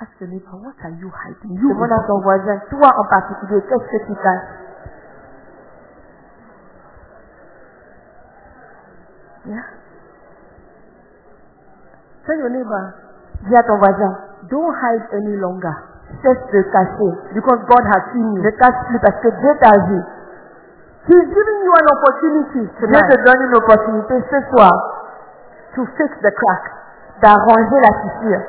Ask your neighbor, what are you hiding? You Demande à ton voisin, toi en particulier, qu'est-ce que tu caches Yeah. Tell your neighbor, Dis à ton voisin, don't hide any longer cesse de cacher. because God has seen you. Ne cache plus parce que Dieu t'a vu. He's giving you an opportunity Dieu te tonight donne une opportunité ce soir to fix the crack. d'arranger la fissure.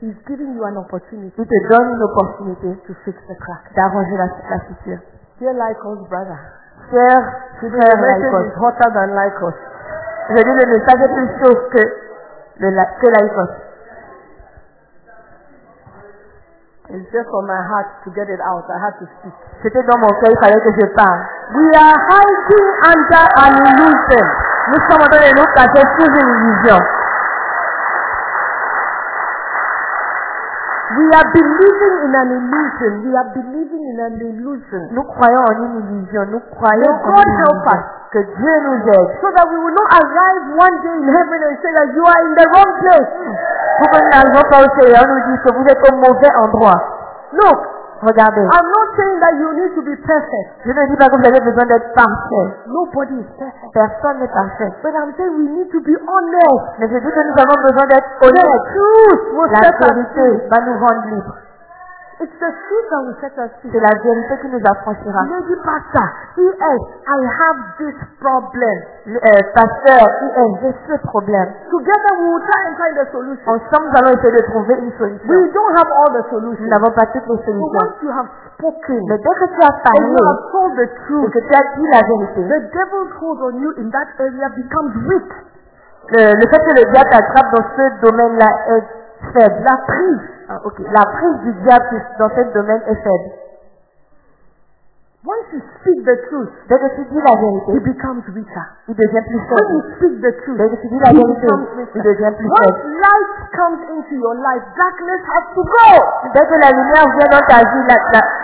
He's giving you an opportunity Il te donne une opportunité to fix the crack. d'arranger la, la fissure. Dear Lycos brother, today frère the Lycos, is hotter than Lycos. Je dis le message est plus chaud que, le, que Lycos. It's just on my heart to get it out. I had to speak. C'était dans mon cœur, il fallait que je parle. We are hiding under an illusion. Nous sommes de nous cacher sous une illusion. We are believing in an illusion. We are believing in an illusion. Nous croyons en une illusion. Nous croyons en une illusion. us. Que Dieu nous aide. So that we will not arrive one day in heaven and say that you are in the wrong place. Pour que nous n'arrivions pas au Seigneur, nous dit que vous êtes au mauvais endroit. Look, Regardez. I'm not saying that you need to be perfect. Je ne dis pas que vous avez besoin d'être parfait. Nobody is perfect. Personne n'est parfait. But I'm saying we need to be honest. Mais je dis que nous avons besoin d'être The honnêtes. truth will La vérité va nous rendre libres. It's the truth that will set us free. C'est la vérité qui nous affranchira. Lady Pastor, yes, I have this problem. Le- euh, pasteur, IS, j'ai ce problème. Together we will try and find a solution. Ensemble, nous allons essayer de trouver une We solution. don't have all the Nous solutions. n'avons pas toutes les But solutions. once you have spoken Mais dès que tu as parlé you have told the et truth, que tu as dit la vérité, the devil's hold on you in that area becomes weak. le, le fait que le diable t'attrape dans ce domaine-là est faible. La prise. Ah, ok. La prise du diable dans ce domaine est faible. Once you speak the truth, Dès que tu dis la it vérité, becomes weaker. il devient plus When you speak the truth, Dès que tu dis la it vérité, becomes il devient plus Once faible. light comes into your life, darkness has to go. Dès que la lumière vient dans ta vie,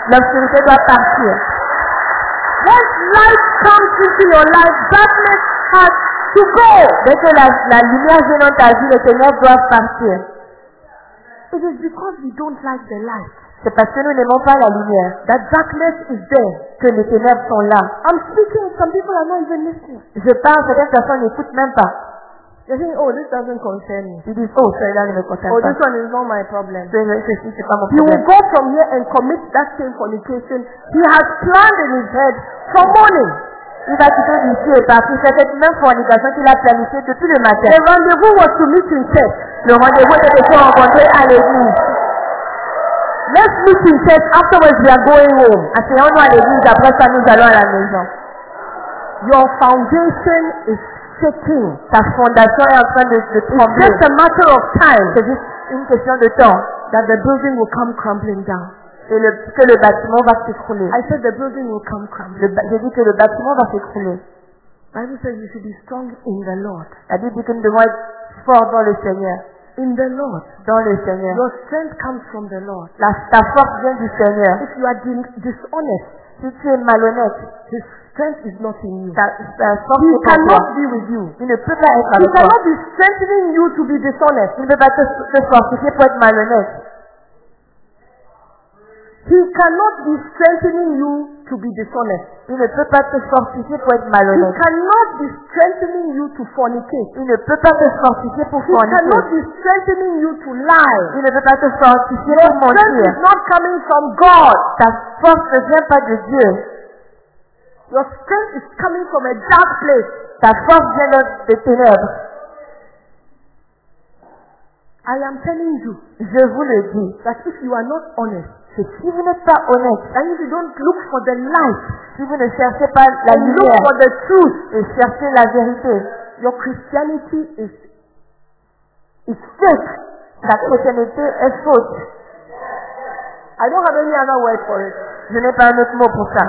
l'obscurité doit partir. Once light comes into your life, darkness has to go. Dès que la, la lumière vient dans ta vie, les ténèbres doivent partir. It is because we don't like the light C'est parce que nous n'aimons pas la lumière that darkness is there. que les ténèbres sont là. I'm speaking, some people are not even listening. Je parle, certaines personnes n'écoutent même pas. They're saying, oh, this doesn't concern me. Ils disent, oh, celui-là ne me concerne Oh, pas. this one is not my problem. Ce- Ceci, c'est pas mon He will problème. go from here and commit that same fornication he has planned in his head from morning. Il va quitter d'ici et partir. C'est cette même fornication qu'il a planifiée depuis le matin. The rendezvous was to meet in church. Le rendez-vous était de se rencontrer à l'église. Let's meet in church. Afterwards, we are going home. Asseyons-nous à l'église, après ça nous allons à la maison. Your foundation is shaking. Ta fondation est en train de, de It's trembler. just a matter of time C'est juste une question de temps. that the building will come crumbling down. Et le, que le bâtiment va s'écrouler. I said the building will come crumbling. J'ai dit que le bâtiment va s'écrouler. Bible says you should be strong in the Lord. La Bible dit que nous devons être forts dans le Seigneur. In the Lord. Dans le Seigneur. Your strength comes from the Lord. La, ta force vient du Seigneur. If you are dis- dishonest, Si tu es malhonnête, His strength is not in you. ta, ta force He cannot be with you. Il ne peut pas être He avec toi. cannot be strengthening you to be dishonest. Il ne peut pas te, te fortifier pour être malhonnête. He cannot be strengthening you to be dishonest. Il ne peut pas te fortifier pour être He cannot be strengthening you to fornicate. Il ne peut pas te fortifier pour He cannot be strengthening you to lie. Il ne peut pas te fortifier Your pour strength mentir. is not coming from God. Ta force ne vient pas de Dieu. Your strength is coming from a dark place. Ta force vient de- des ténèbres. I am telling you Je vous le dis. that if you are not honest, que si vous n'êtes pas honnête, and if you don't look for the light, si vous ne cherchez pas la and look lumière for the truth, et cherchez la vérité, your Christianity is is fake. La chrétienté est fausse. I don't have any other word for it. Je n'ai pas un autre mot pour ça.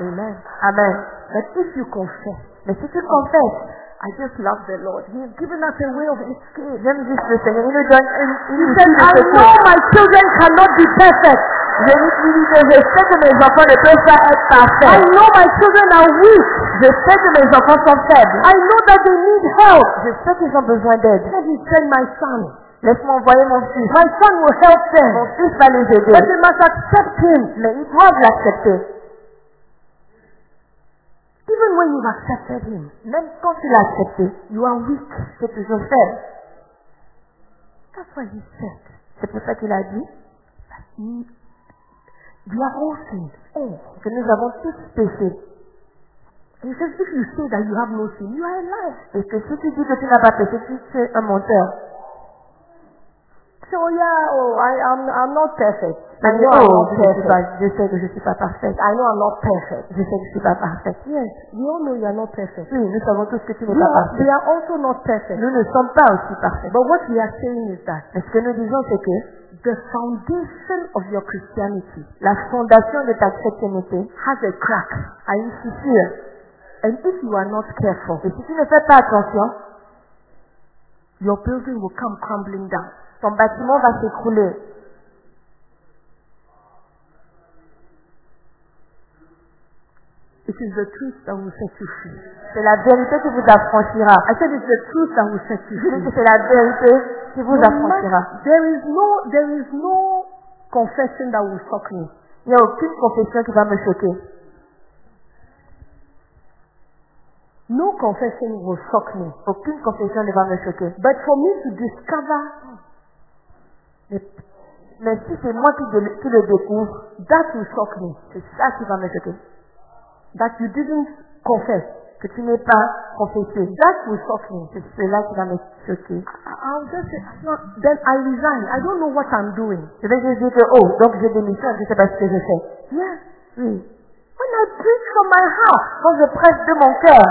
Amen. Amen. But if you confess, Mais si tu confesses, I just love the Lord. He's given us a way of escape. Let me just listen. You know, John, and he said, I know my children cannot be perfect. I know my children are weak. I know that they need help. Let me send my son. Laisse-moi envoyer mon fils. My son will help them. Mon fils va les aider. But they must accept him. Mais ils doivent l'accepter. Even when you've accepted him, Même quand tu l'as accepté, you are weak. c'est toujours faible. That's why he said, C'est pour ça qu'il a dit "Mm, we are all sinned. Oh. que nous avons tous péché. He says, if you say that you have no sin, you are a liar. Et que si tu dis que tu n'as pas péché, tu es un menteur. So yeah, oh, I, I'm, I'm not perfect. Tu I know I'm oh, not perfect. je sais que je suis pas parfaite. I know I'm not perfect. Je sais que je suis pas parfaite. Yes, we all know you are not perfect. Oui, nous savons tous que tu n'es We pas are, parfaite. we are also not perfect. Nous ne sommes pas aussi parfaits. But what we are saying is that Mais ce que nous disons, c'est que the foundation of your Christianity la fondation de ta chrétienté has a crack. a une fissure. And if you are not careful, Et si tu ne fais pas attention, your building will come crumbling down. Ton bâtiment va s'écrouler. It is the truth that will set you free. C'est la vérité qui vous affranchira. I said it's the truth that will set you free. c'est la vérité qui vous No affranchira. there is no there is no confession that will shock me. Il n'y a aucune confession qui va me choquer. No confession will shock me. Aucune confession ne va me choquer. But for me to discover Mais, si c'est moi qui, dé- qui le découvre, that will shock me. c'est ça qui va me choquer. That you didn't confess. Que tu n'es pas confessé. That will shock me. C'est cela qui va me choquer. I'll just say, "No, then I resign. I don't know what I'm doing. Je vais juste dire que, oh, donc je démissionne, je ne sais pas ce que je fais. Yeah. Oui. When I preach from my heart, Quand je prêche de mon cœur,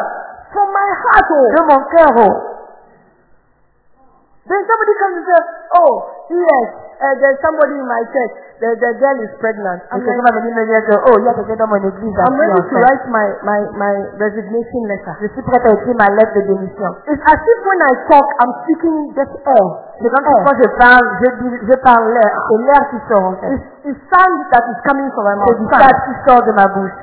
from my heart, oh, de mon cœur, oh, then somebody comes and says, oh, yes, uh, there's somebody in my church. The, the girl is pregnant. I'm, quelqu'un like, me dire que, oh, il y a quelqu'un dans mon église, là, I'm ready to write my, my, my resignation letter. Je suis prête à écrire ma lettre démission. It's as if when I talk, I'm speaking just air. C'est comme si quand je parle, je, dis, je parle l'air. C'est l'air qui sort, en fait. It's, it's sand that is coming from my C'est mouth. du Sand. sable qui sort de ma bouche.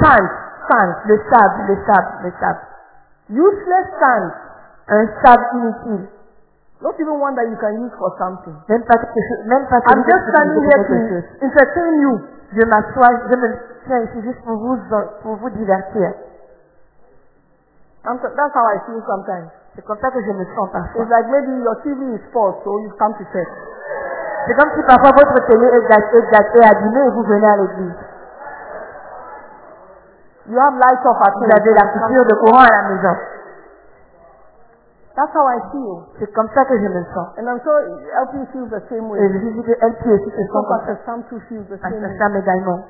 Sand. Sand. Le sable, le sable, le sable. Useless sand. Un sable inutile. Not even one that you can use for something. Même pas quelque chose, même pas I'm just standing here to entertain you. Je m'assois, je me tiens ici juste pour vous, pour vous divertir. I'm that's how I feel sometimes. C'est comme ça que je me sens parfois. It's like maybe your TV is false, so you come to church. C'est comme si parfois votre télé est gâtée, gâtée, abîmée et vous venez à l'église. You have lights off at Vous avez la coupure de courant à la maison. That's how I feel. C'est comme ça que je me sens. And I'm sure LP feels the same Et way. je suis sûre que elle aussi se sent comme ça. Sam too feels the same way. Sam également.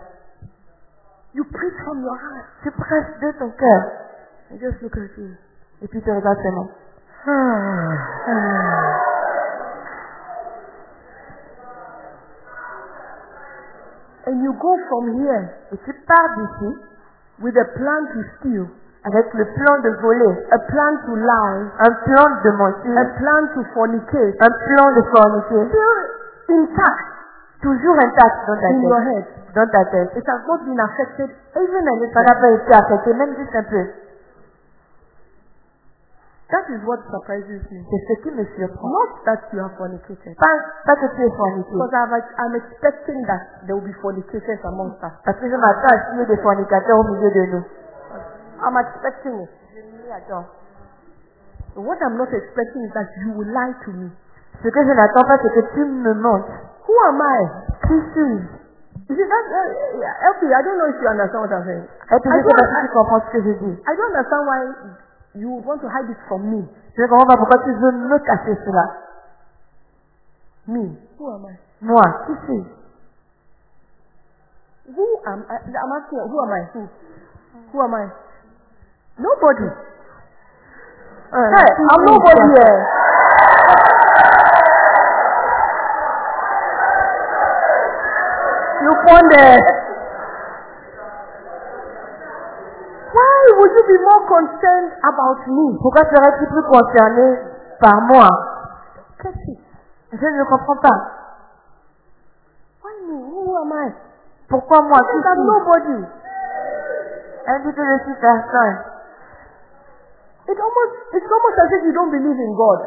You preach from your heart. Tu prêches de ton cœur. And just look at you. Et puis tu regardes seulement. And you go from here Et tu pars d'ici with a plan to steal, avec le plan de voler, a plan to lie, un plan de a mentir, plan to fornicate, un plan de forniquer, still intact toujours intact dans ta in your tête. head. Dans ta tête. It has not been affected even a Ça little. n'a pas été affecté, même juste un peu. That is what surprises me. C'est ce qui me surprend. Not that you have fornicated. Pas, pas que tu es forniqué. Because I'm, I'm expecting that there will be fornicators amongst us. Parce que je m'attends à ce qu'il y ait des fornicateurs au milieu de nous. I'm expecting it. What I'm not expecting is that you will lie to me. Ce que je n'attends pas, c'est que tu me mentes. Who am I? Qui suis-je You see, that, uh, LP, I don't know if you understand what I'm saying. Et puis I je sais pas don't, si tu comprends ce que je dis. I don't understand why you would want to hide it from me. Je ne comprends pas pourquoi tu veux me cacher cela. Me. Who am I? Moi, qui suis-je Who am I? I'm asking, who am I? Who? Who am I? Nobody. Uh, Hey, I'm nobody here. You wonder. Why would you be more concerned about me? Pourquoi serais-tu plus concerné par moi Catch it. Je ne comprends pas. Why me? Who am I? Pourquoi moi suis nobody. Que je suis personne. It almost, it's almost as if you don't believe in God.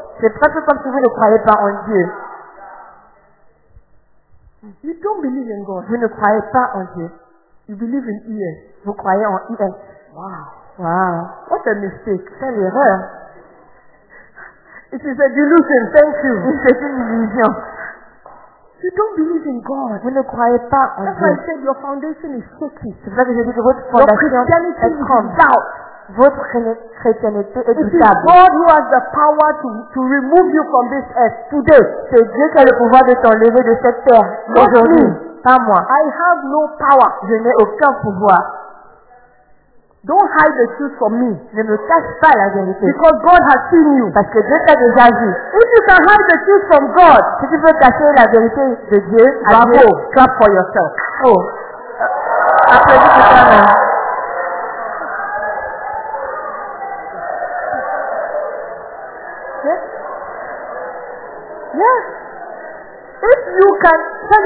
You don't believe in God. You believe in en IS. Wow. Wow. What a mistake. Quelle erreur. It is a delusion. Thank you. <laughs> C'est une illusion. You don't believe in God. Vous ne croyez pas en That's why I said your foundation is shaky. C'est ça que votre fondation est tremble. doubt. Votre chrétienté est It is doutable. God who has the power to, to remove you from this earth today. C'est Dieu qui a le pouvoir de t'enlever de cette terre Not aujourd'hui. me. Pas moi. I have no power. Je n'ai aucun pouvoir. Don't hide the truth from me. Ne me cache pas la vérité. Because God has seen you. Parce que Dieu t'a déjà vu. If you can hide the truth from God, Si tu peux cacher la vérité de Dieu, bravo. Clap for yourself. oh, applaudis pour toi-même.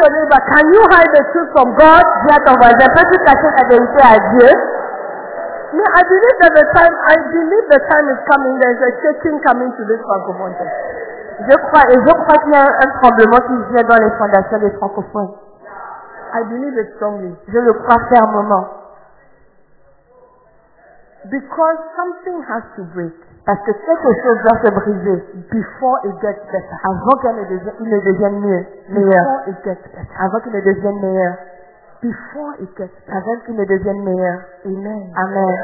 Your neighbor, can you hide the truth from God? La vérité à Dieu? Me, I believe that the time, I believe the time is coming. There's a shaking coming to this francophone. Je crois, et je crois qu'il y a un tremblement qui vient dans les fondations des francophones. I believe it strongly. Je le crois fermement. Because something has to break Parce que quelque chose doit se briser before it gets better. avant qu'elle ne devienne, il ne devienne mieux, meilleur. Before it gets better. Avant qu'il ne devienne meilleur. Before it gets better. Avant qu'il ne devienne meilleur. Amen. Amen.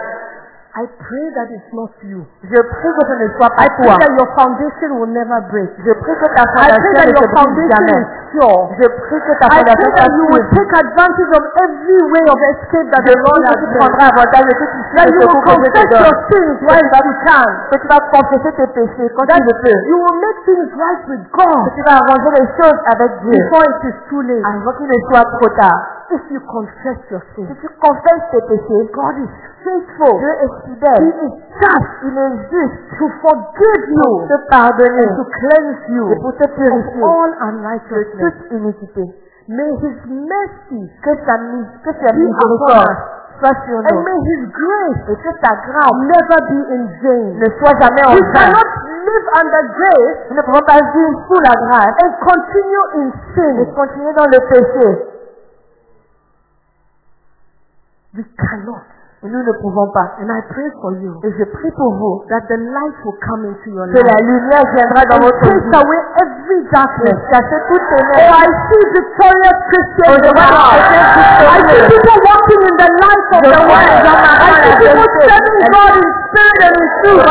I pray that it's not you. Je prie que ce ne soit pas I pray toi. that your foundation will never break. Je prie que ta I pray fondation that your foundation jamais. is sure. Je prie que ta I fondation pray soit that you will take advantage of every way of escape that Je the prie Lord que has tu made. prendras avantage de tout ce will que Dieu te confess your sins while you can. Que tu vas confesser tes péchés quand tu le peux. you will make things right with Que God tu vas arranger les choses avec Dieu. before it is too late. Avant qu'il ne soit trop tard. If you confess your Si sins, tu confesses tes péchés, God is faithful. Dieu est He fidèle. is just Il est juste to forgive pour you, te pardonner to cleanse et you pour te of purifier all de unrighteousness. toute iniquité. May His mercy Que sa, que sa miséricorde soit sur and nous may His grace et que sa grâce never be in vain. ne soit jamais en vain. cannot live under grace Nous ne pouvons pas vivre sous la grâce and continue in et sin. continuer dans le péché. We cannot. Nous ne pouvons pas. And I pray for you Et je prie pour vous that the light will come into your que la life lumière viendra dans votre chase vie away every et darkness. chasser toutes les Oh, ténèbres. I see victorious Christians Oh, je vois I see people walking in the light of the world. I see people serving God in spirit and in truth.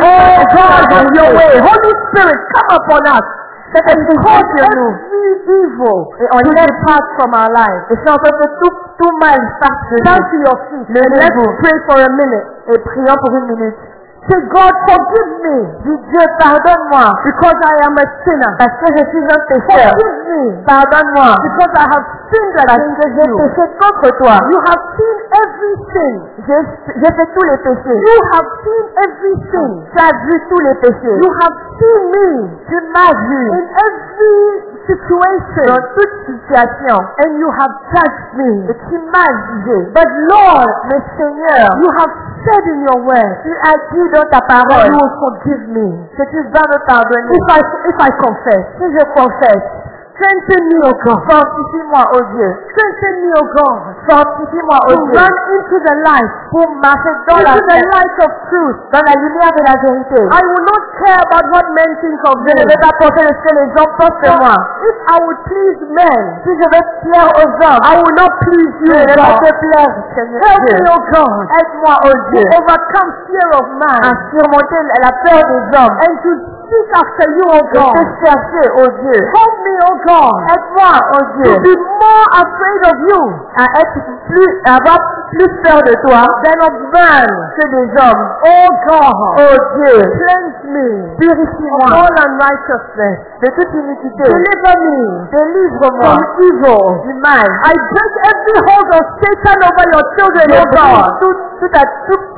Oh God, on your way. Holy Spirit, come upon us that has caused every evil on to depart from our life. It's not lives. Two miles back to you. To your feet. Let's pray for a minute. Et prions pour une minute. Say, God, forgive me Dieu, pardonne-moi because I am a sinner. parce que je suis un pécheur. Forgive me Pardonne-moi because I have sinned parce against que j'ai you. péché contre toi. You have seen every sin. J'ai fait tous les péchés. You have seen every sin. Tu as vu tous les péchés. You have seen me Tu m'as vu in every situation. dans toute situation. And you have judged me. Et tu m'as jugé. But Lord, Mais Seigneur, you have said in your word tu as dit dans ta that parole you will forgive me. que tu vas me pardonner. If I, if I confess, Si je confesse, Strengthen me, O God. Baptisima oye. Strengthen me, O God. Baptisima oye. To run into the light. Fún Macedonia. Into the light of truth. Dọ́là yìí ní àbẹ̀dà ṣe ń. I will not care about what men think of me. Jẹ́lẹ̀ bẹ́ta pọ̀tẹ́ lè ṣe lè jọ pọ̀tẹ́. If I would please men. Tí ṣe bẹ́ o God. I will not please you, God. Jẹ́lẹ̀ bẹ́ta pẹ́ ṣẹ̀yẹ̀. Help me, O God. Help me, O God. Overcome fear of man. Àti ọmọdé la pẹ́ òde jọ. And to seek after you, O God. chercher, oh Dieu. Help me, O God, Aide-moi, to Dieu, be more afraid of you à être plus, avoir plus peur de toi than of man. que des hommes. Oh God, Oh Dieu, cleanse me of purifie-moi all unrighteousness. de toute iniquité. Deliver me Délivre-moi from evil. du mal. I break every hold of Satan over your children, Je O God. tout, tout à toute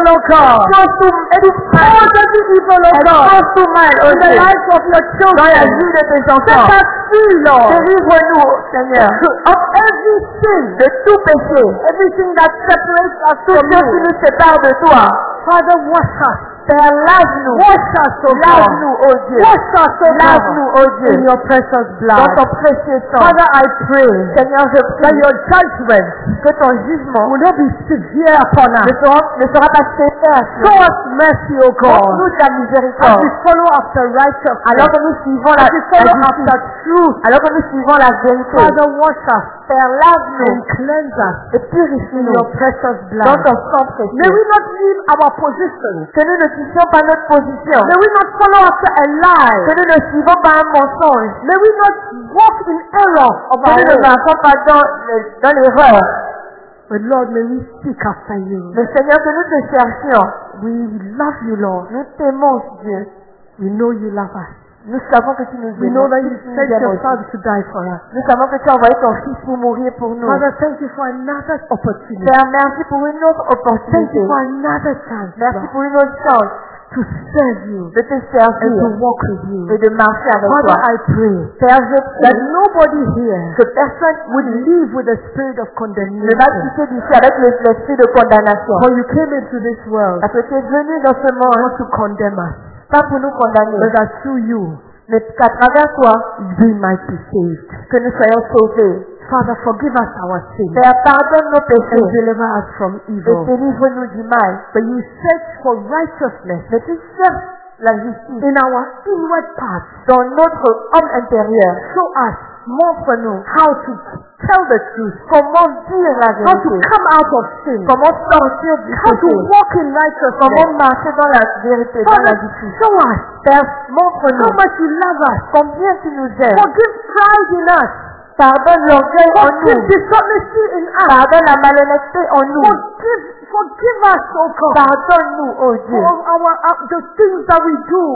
developer. Transform every time. Oh, thank you, developer. Transform my in the life of your children. Dans la vie de tes enfants. C'est facile. Délivre-nous, Seigneur. Of every sin. De tout péché. Everything that separates us from you. Father, wash us. Père, lave-nous. Wash us. Lave-nous, oh Dieu. Wash us, O Lave-nous, oh In Dieu. your precious Dans blood. ton précieux sang. Father, I pray Seigneur, je that prie your judgment que ton jugement will not be severe upon us. ne sera, ne sera pas sévère Show us mercy, O God. Montre-nous ta As miséricorde. we follow after righteousness. Alors que nous suivons la, As after truth. Alors que nous suivons la vérité. Father, wash us Père, and lave-nous cleanse us et in purifie-nous your precious dans blood. ton sang May we not leave our position. Que nous ne quittions pas notre position. May we not follow after a lie. Que nous ne suivons pas un mensonge. May we not walk in error of Que our nous ne marchons pas dans, le- dans l'erreur. But Lord, may we seek after you. Mais Seigneur, que nous te cherchions. We love you, Lord. Nous t'aimons, Dieu. We know you love us. Nous savons que tu nous We aimes. know that you Tu nous sent aimes your aussi. son to die for us. Nous savons que tu as envoyé ton fils pour mourir pour nous. Father, thank you for another opportunity. Père, merci pour une autre Thank opportunité. you for another chance, Merci pour une autre chance to serve you de te and to servir walk with you. et de marcher avec Father, toi. I pray Père, je that prie nobody here que personne would live with a spirit of ne va condemnation. quitter d'ici avec le- l'esprit de condamnation. For you came into this world Parce que tu es venu dans ce monde to condemn us, That will look on that name. you, that through you, katika we might be saved. Que nous soyons sauvés. Father, forgive us our sins. Père, pardonne nos And deliver us from evil. Délivre-nous du mal. But you search for righteousness. In our inward parts. Dans notre homme intérieur. Show us Montre-nous how to tell the truth, comment dire la how to come out of sin, comment sortir du how to walk in righteousness. dans la vérité, dans la Father, justice. show us Père, how montre-nous much you love us. combien tu nous aimes. Forgive pride in us. Pardonne l'orgueil en Forgive nous. dishonesty in us. Pardonne la malhonnêteté en nous. Forgive, forgive us, oh God, Pardonne-nous, oh Dieu, for our, uh, the things that we do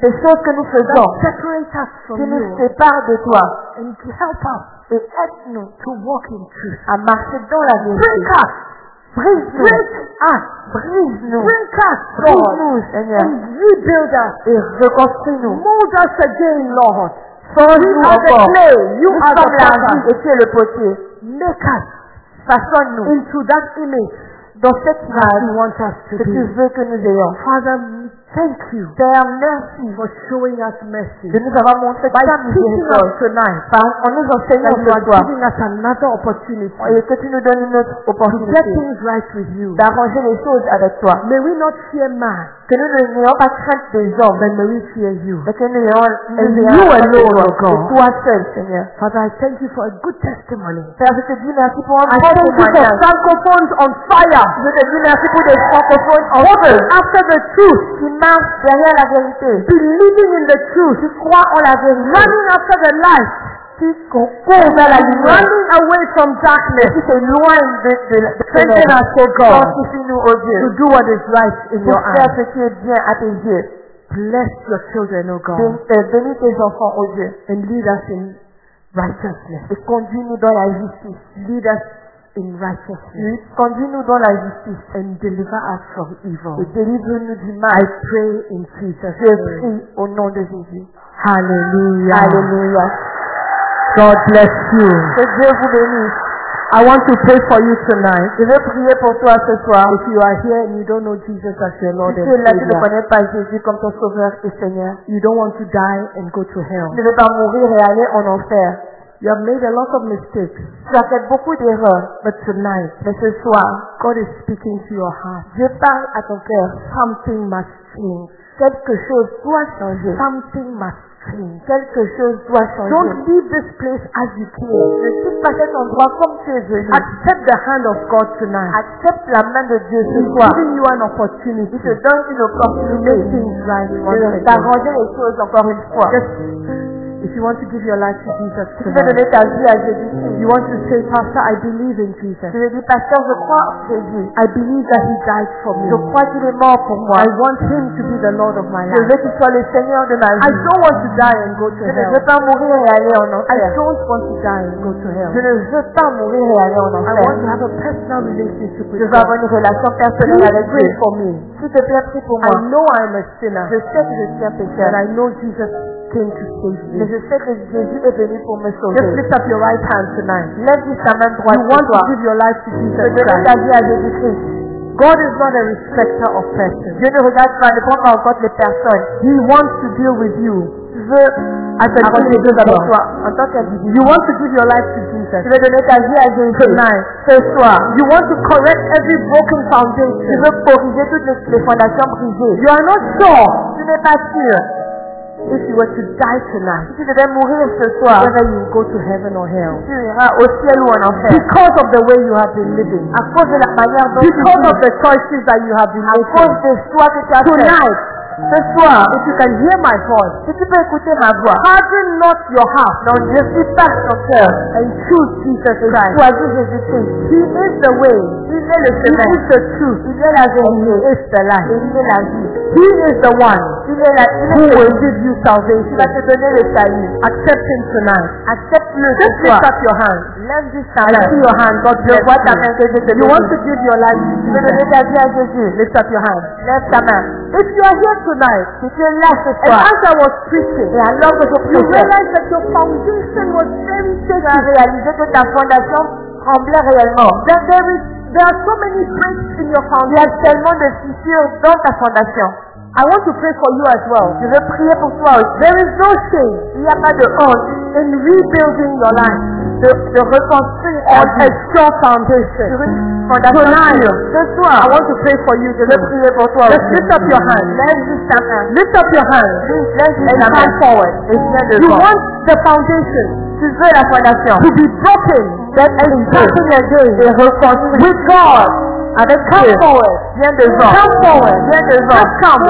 des choses que nous that faisons separate us from qui nous séparent de toi. and to help us Et aide-nous to walk in truth. à marcher dans la Break vérité. us, Brise-nous. break us, Brise-nous. break us, Lord, Brise-nous, Seigneur. and rebuild us. Et reconstruis-nous. Mold us again, Lord. Change-nous We are the encore. clay. You Nous are the potter. et tu es le potier. Make us Façonne-nous into that image dans cette to que tu veux que nous ayons. Father, Thank you. Their mercy for showing us mercy. By teaching us tonight. That you are giving us another opportunity. To get things right with you. May we not fear man. But may we fear you. And you alone, O God. Father, I thank you for a good testimony. I thank you for francophones on fire. After the truth qui marchent derrière la vérité, believing in the truth, qui croient en la vérité, running after the light, qui courent vers la lumière, running away from darkness. qui s'éloignent de, de, de Strengthen us, O God, Sanctifie-nous, ô to Dieu, do what is right in pour your faire eyes. ce qui est bien à tes yeux. Bless your children, O God, Bénis tes enfants, ô Dieu, and lead us in righteousness. et conduis-nous dans la justice. Lead us in righteousness Conduis-nous dans la justice and deliver us from et evil. délivre-nous du I mal. pray in Jesus' Je prie au nom de Jésus. Hallelujah. Alléluia. God bless you. Que Dieu vous bénisse. I want to pray for you tonight. Je veux prier pour toi ce soir. If you are here and you don't know Jesus as your Lord Si and tu es là, tu ne Savior, connais pas Jésus comme ton sauveur et Seigneur. you don't want to die and go to hell. Tu ne veux pas mourir et aller en enfer. You have made a lot of mistakes, Tu as fait beaucoup d'erreurs. but tonight Mais ce soir, God is speaking to your heart. Dieu parle à ton cœur. Something must change. Quelque chose doit changer. Something must change. Quelque chose doit changer. Don't leave this place as you came. Ne quitte pas cet endroit comme tu es venu. Accept the hand of God tonight. Accepte la main de Dieu ce He's soir. giving you an opportunity Il te donne une to make opportunité things right de- again. d'arranger les choses encore une fois. Just if you want to give your life to Jesus Tu veux tonight, donner ta vie à Jésus. you want to say, Pastor, I believe in Jesus. Tu veux dire, pasteur, je crois en Jésus. I believe that He died for me. Je crois qu'il est mort pour moi. I want Him to be the Lord of my Je life. veux qu'il soit le Seigneur de ma I don't want to die and go to Je ne hell. veux pas mourir et aller en I don't want to die and go to hell. Je ne veux pas mourir et aller en I want to have a personal relationship with Je veux avoir une relation personnelle Please avec pray Dieu. for me. S'il te plaît, prie pour I know I am a sinner, Je sais que je suis un pécheur. but I know Jesus came to save me. Je sais que Jésus est venu pour me Just sauver. lift up your right hand tonight. Lève ta main droite You want to give your life to Tu Jesus donner Christ. ta vie à Jésus-Christ. God is not a respecter of persons. Dieu ne regarde pas, ne prend pas en compte les personnes. He wants to deal with you Tu veux as an arranger les choses avec individual. toi en tant qu'individu. You want to give your life to Jesus Tu veux donner ta vie à Jésus tonight. ce soir. You want to correct every broken Tu foundation. veux corriger toutes les, les fondations brisées. You are not sure Tu n'es pas sûr. If you were to die tonight, Si tu devais mourir ce soir, whether you go to heaven or hell. tu iras au ciel ou en enfer. Because of the way you have been living. À cause de la manière dont tu Because of the choices that you have been À cause making. des choix que tu as fait. Tonight, Ce soir, if you can hear my voice, si tu peux écouter ma voix, harden not your heart donc je suis pas ton cœur. and choose Jesus Christ. choisis Jésus-Christ. He is the way. Il est le He chemin. is the truth. Il est la And He vérité. is the life. il est la vie. He is the one Il est la il who will le- give you Il salvation. va te donner le salut. Accept Him tonight. Accepte-le ce Just soir. lift up your hand. Lève juste ta main. see your hand. God bless vois ta main you. que je te You want to give your life to Tu veux donner Jesus. ta vie à Jésus. Lift up your hand. Lève ta main. If you are here tonight, and as I was preaching, you realize that your foundation was very shaky. That there is there are so many breaks in your Il y a foundation. tellement de fissures dans ta fondation. I want to pray for you as well. Je veux prier pour toi aussi. There is no shame Il n'y a pas de honte in rebuilding your life de, de reconstruire un strong foundation. For that Tonight, ce soir, I want to pray for you. Je vais prier pour toi. Just lift up your hand. Let's lift ta main. Lift up your hand. Let's lift ta main. forward. You want the foundation. Tu veux la fondation. To be broken. D'être broken again. Et reconstruit. With God. avec Dieu. Viens devant. Viens devant. Come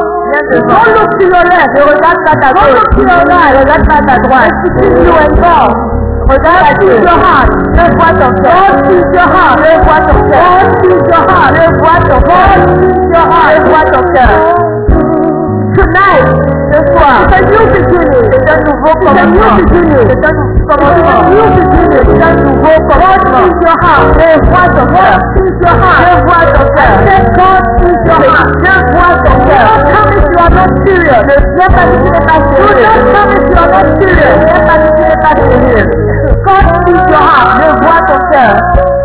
devant. Prends le sur le lèvres. Et regarde à ta gauche. Prends le sur le lèvres. Regarde à ta droite. Est-ce que tu nous That is your heart. Take what of that. That is your heart. Take what of that. That is your heart. Take what of that. That is your heart. Take what of that. Tonight, ce soir, c'est nous qui tenons. C'est un nouveau commandement. C'est nous qui tenons. C'est un commandement. C'est nous qui tenons. C'est un nouveau commandement. That is your heart. Take what of that. That is your heart. Take what of that. Take God is your heart. Take what of that. Come if you are not serious. Ne participe pas sérieux. Do not come if you are not serious. Ne participe pas sérieux. Teach your heart, live what yourself.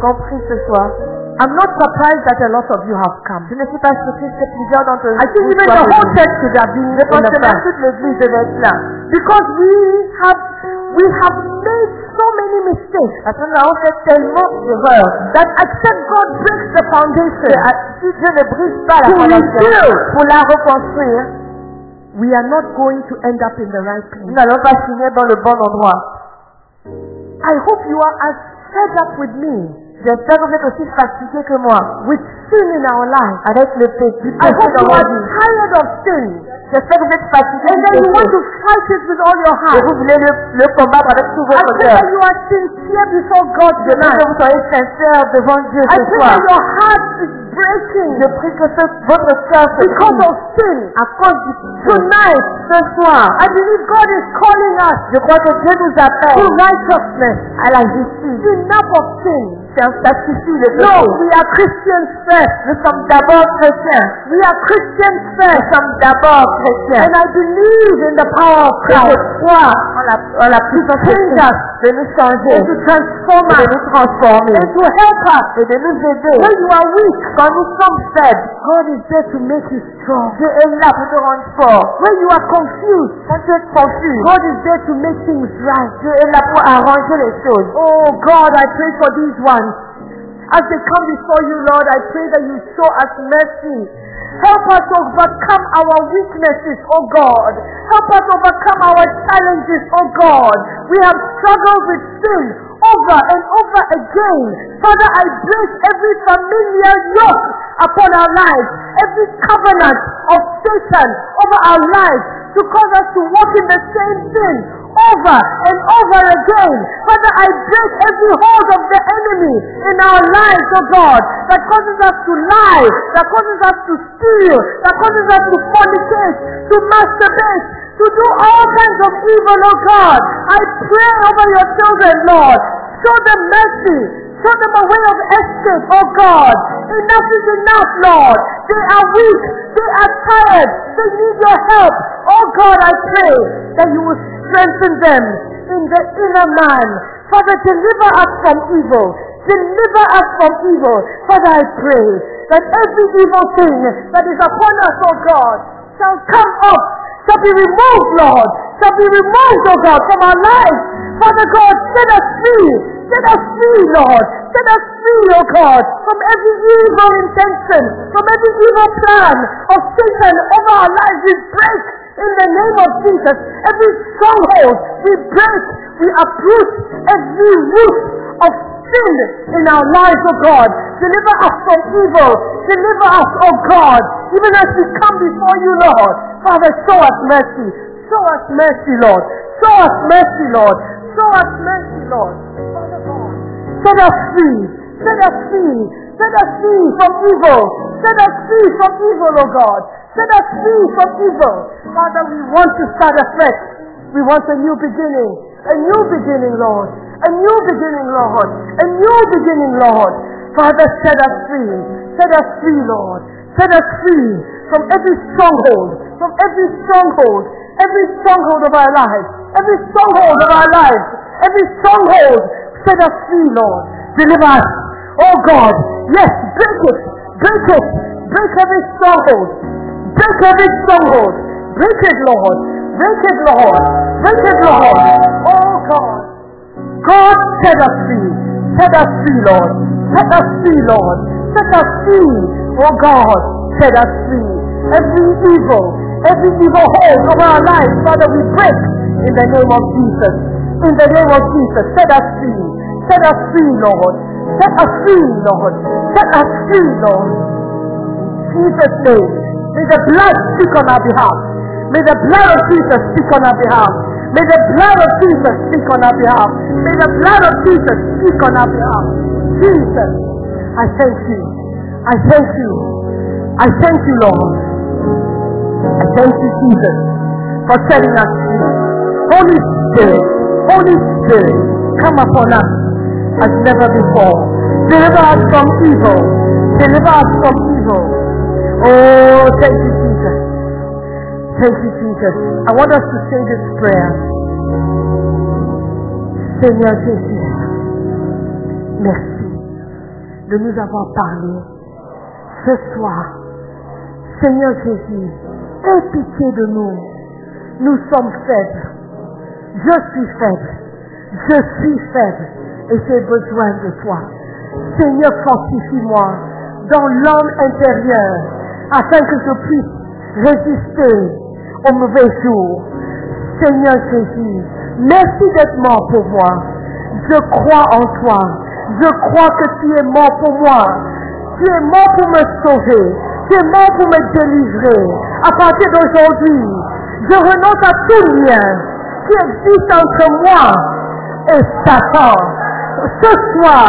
Qu'on prie ce soir. I'm not surprised that a lot of you have come. Je ne suis pas surprise que plusieurs d'entre I think vous even the whole church could have been in the que front. toute l'église devait être là. Because we have we have made so many mistakes Parce que nous avons fait tellement d'erreurs. that except God breaks the que, foundation, ah, Si Dieu ne brise pas la fondation pour la reconstruire, we are not going to end up in the right place. Nous n'allons pas finir dans le bon endroit. I hope you are as fed up with me J'espère que vous êtes aussi fatigué que moi with sin in our lives. avec le péché I hope you are tired of sin. J'espère que vous êtes fatigué And then you want to fight it with all your Et heart. vous voulez le, le combattre avec tout I votre pray cœur. that you are sincere before God Je prie que tonight. vous soyez sincère devant Dieu I ce pray soir. that your heart is breaking Je prie que ce- votre cœur se because of sin. à cause du. Tonight, Ce soir, I believe God is calling us je crois que Dieu nous to appelle righteousness. à la justice. Enough of sin. C'est un sacrifice No, we are Christians first. Nous sommes d'abord chrétiens. We are Christians Nous first. sommes d'abord chrétiens. And I believe in the power of Et je Christ crois en la, en la puissance de Christ de nous changer, and to transform et de us, nous transformer, and to help us. et de nous aider. When you are weak, Quand nous sommes faibles, God is there to make you strong. Dieu est là pour te rendre fort. When you are confused, Quand tu es confus, God is there to make things right. Dieu est là pour arranger les choses. Oh God, I pray for these ones. As they come before you, Lord, I pray that you show us mercy. Help us overcome our weaknesses, oh God. Help us overcome our challenges, oh God. We have struggled with sin over and over again. Father, I break every familiar yoke upon our lives, every covenant of Satan over our lives to cause us to walk in the same sin over and over again. Father, I break every hold of the enemy in our lives, oh God, that causes us to lie, that causes us to steal, that causes us to fornicate, to masturbate, to do all kinds of evil, oh God. I pray over your children, Lord. Show them mercy. Show them a way of escape, oh God. Enough is enough, Lord. They are weak. They are tired. They need your help. Oh God, I pray that you will strengthen them in the inner man. Father, deliver us from evil. Deliver us from evil. Father, I pray that every evil thing that is upon us, oh God, shall come up, shall be removed, Lord, shall be removed, oh God, from our lives. Father God, set us free. Set us free, Lord. Set us free, oh God, from every evil intention, from every evil plan of Satan over our lives. We break in the name of Jesus. Every stronghold, we break, we uproot every root of sin in our lives, oh God. Deliver us from evil. Deliver us, oh God, even as we come before you, Lord. Father, show us mercy. Show us mercy, Lord. Show us mercy, Lord. Show us mercy, Lord. Set us free. Set us free. Set us free from evil. Set us free from evil, oh God. Set us free from evil. Father, we want to start afresh. We want a new beginning. A new beginning, Lord. A new beginning, Lord. A new beginning, Lord. Father, set us free. Set us free, Lord. Set us free from every stronghold. From every stronghold. Every stronghold of our lives. Every stronghold of our lives. Every stronghold. Set us free, Lord. Deliver us. Oh God. Yes, break it. Break it. Break every stronghold. Break every stronghold. Break it, Lord. Break it, Lord. Break it, Lord. Oh God. God set us free. Set us free, Lord. Set us free, Lord. Set us free. Oh God, set us free. Every evil, every evil hold over our lives, Father, we break in the name of Jesus. In the name of Jesus, set us free. Set us free, Lord. Set us free, Lord. Set us free, Lord. Jesus' name, may the blood speak on our behalf. May the blood of Jesus speak on our behalf. May the blood of Jesus speak on our behalf. May the blood of Jesus speak on our behalf. Jesus, I thank you. I thank you. I thank you, Lord. Thank you, Jesus, for setting us free. Holy Spirit, Holy Spirit, come upon us as never before. Deliver us from evil. Deliver us from evil. Oh, thank you, Jesus. Thank you, Jesus. I want us to say this prayer. Seigneur Jésus, merci de nous avoir parlé ce soir. Seigneur Jésus, aie pitié de nous. Nous sommes faibles. Je suis faible. Je suis faible. Et j'ai besoin de toi. Seigneur, fortifie-moi dans l'homme intérieur afin que je puisse résister au mauvais jour. Seigneur Jésus, merci d'être mort pour moi. Je crois en toi. Je crois que tu es mort pour moi. Tu es mort pour me sauver. Mort pour me délivrer. À partir d'aujourd'hui, je renonce à tout lien qui existe entre moi et Satan. Ce soir,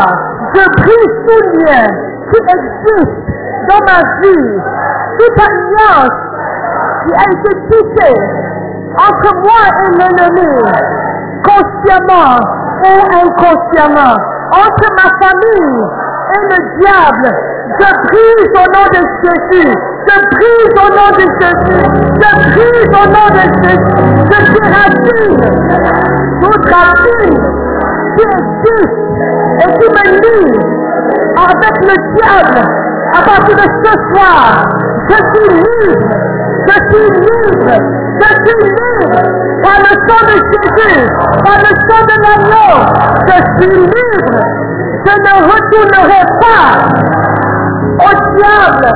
je brise tout lien qui existe dans ma vie, toute alliance qui a été tissée entre moi et l'ennemi, consciemment ou inconsciemment, entre ma famille et le diable. Je brise au nom de Jésus. Je brise au nom de Jésus. Je brise au nom de Jésus. Je déracine toute racine qui existe et qui me lie avec le diable. À partir de ce soir, je suis libre. Je suis libre. Je suis libre. Par le sang de Jésus. Par le sang de l'agneau. Je suis libre. Je ne retournerai pas au diable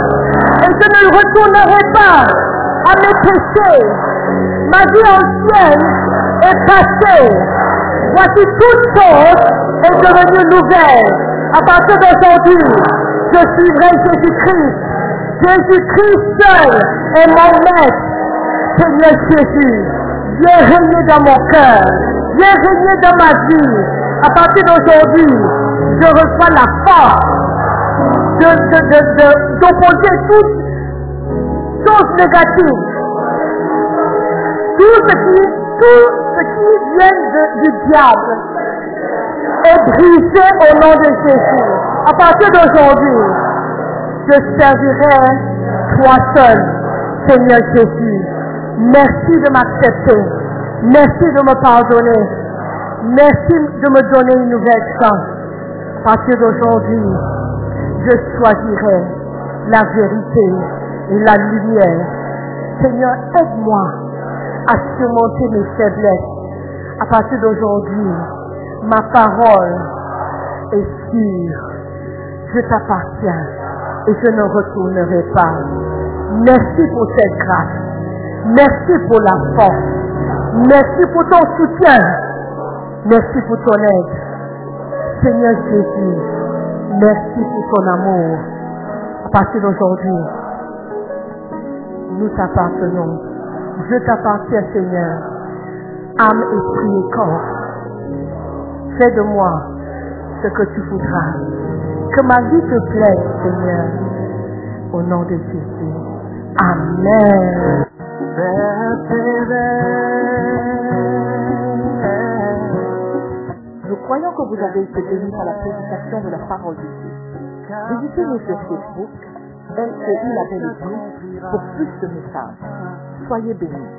et je ne retournerai pas à mes péchés. Ma vie ancienne est passée. Voici toute chose est devenue nouvelle. À partir d'aujourd'hui, je suivrai Jésus-Christ. Jésus-Christ seul est mon maître. Seigneur Jésus, viens régner dans mon cœur. Viens régner dans ma vie. À partir d'aujourd'hui, je reçois la force d'opposer de, toute chose négative. Tout ce qui, tout ce qui vient du diable est brisé au nom de Jésus. À partir d'aujourd'hui, je servirai toi seul, Seigneur Jésus. Merci de m'accepter. Merci de me pardonner. Merci de me donner une nouvelle chance. Partir d'aujourd'hui, je choisirai la vérité et la lumière. Seigneur, aide-moi à surmonter mes faiblesses. À partir d'aujourd'hui, ma parole est sûre. Je t'appartiens et je ne retournerai pas. Merci pour cette grâce. Merci pour la force. Merci pour ton soutien. Merci pour ton aide. Seigneur Jésus, merci pour ton amour. À partir d'aujourd'hui, nous t'appartenons. Je t'appartiens, Seigneur, âme, esprit et corps. Fais de moi ce que tu voudras. Que ma vie te plaise, Seigneur, au nom de Jésus. Amen. Croyons que vous avez été bénis par la prédication de la parole de Dieu. Visitez-nous sur Facebook, LCI La Belle pour plus de messages. Soyez bénis.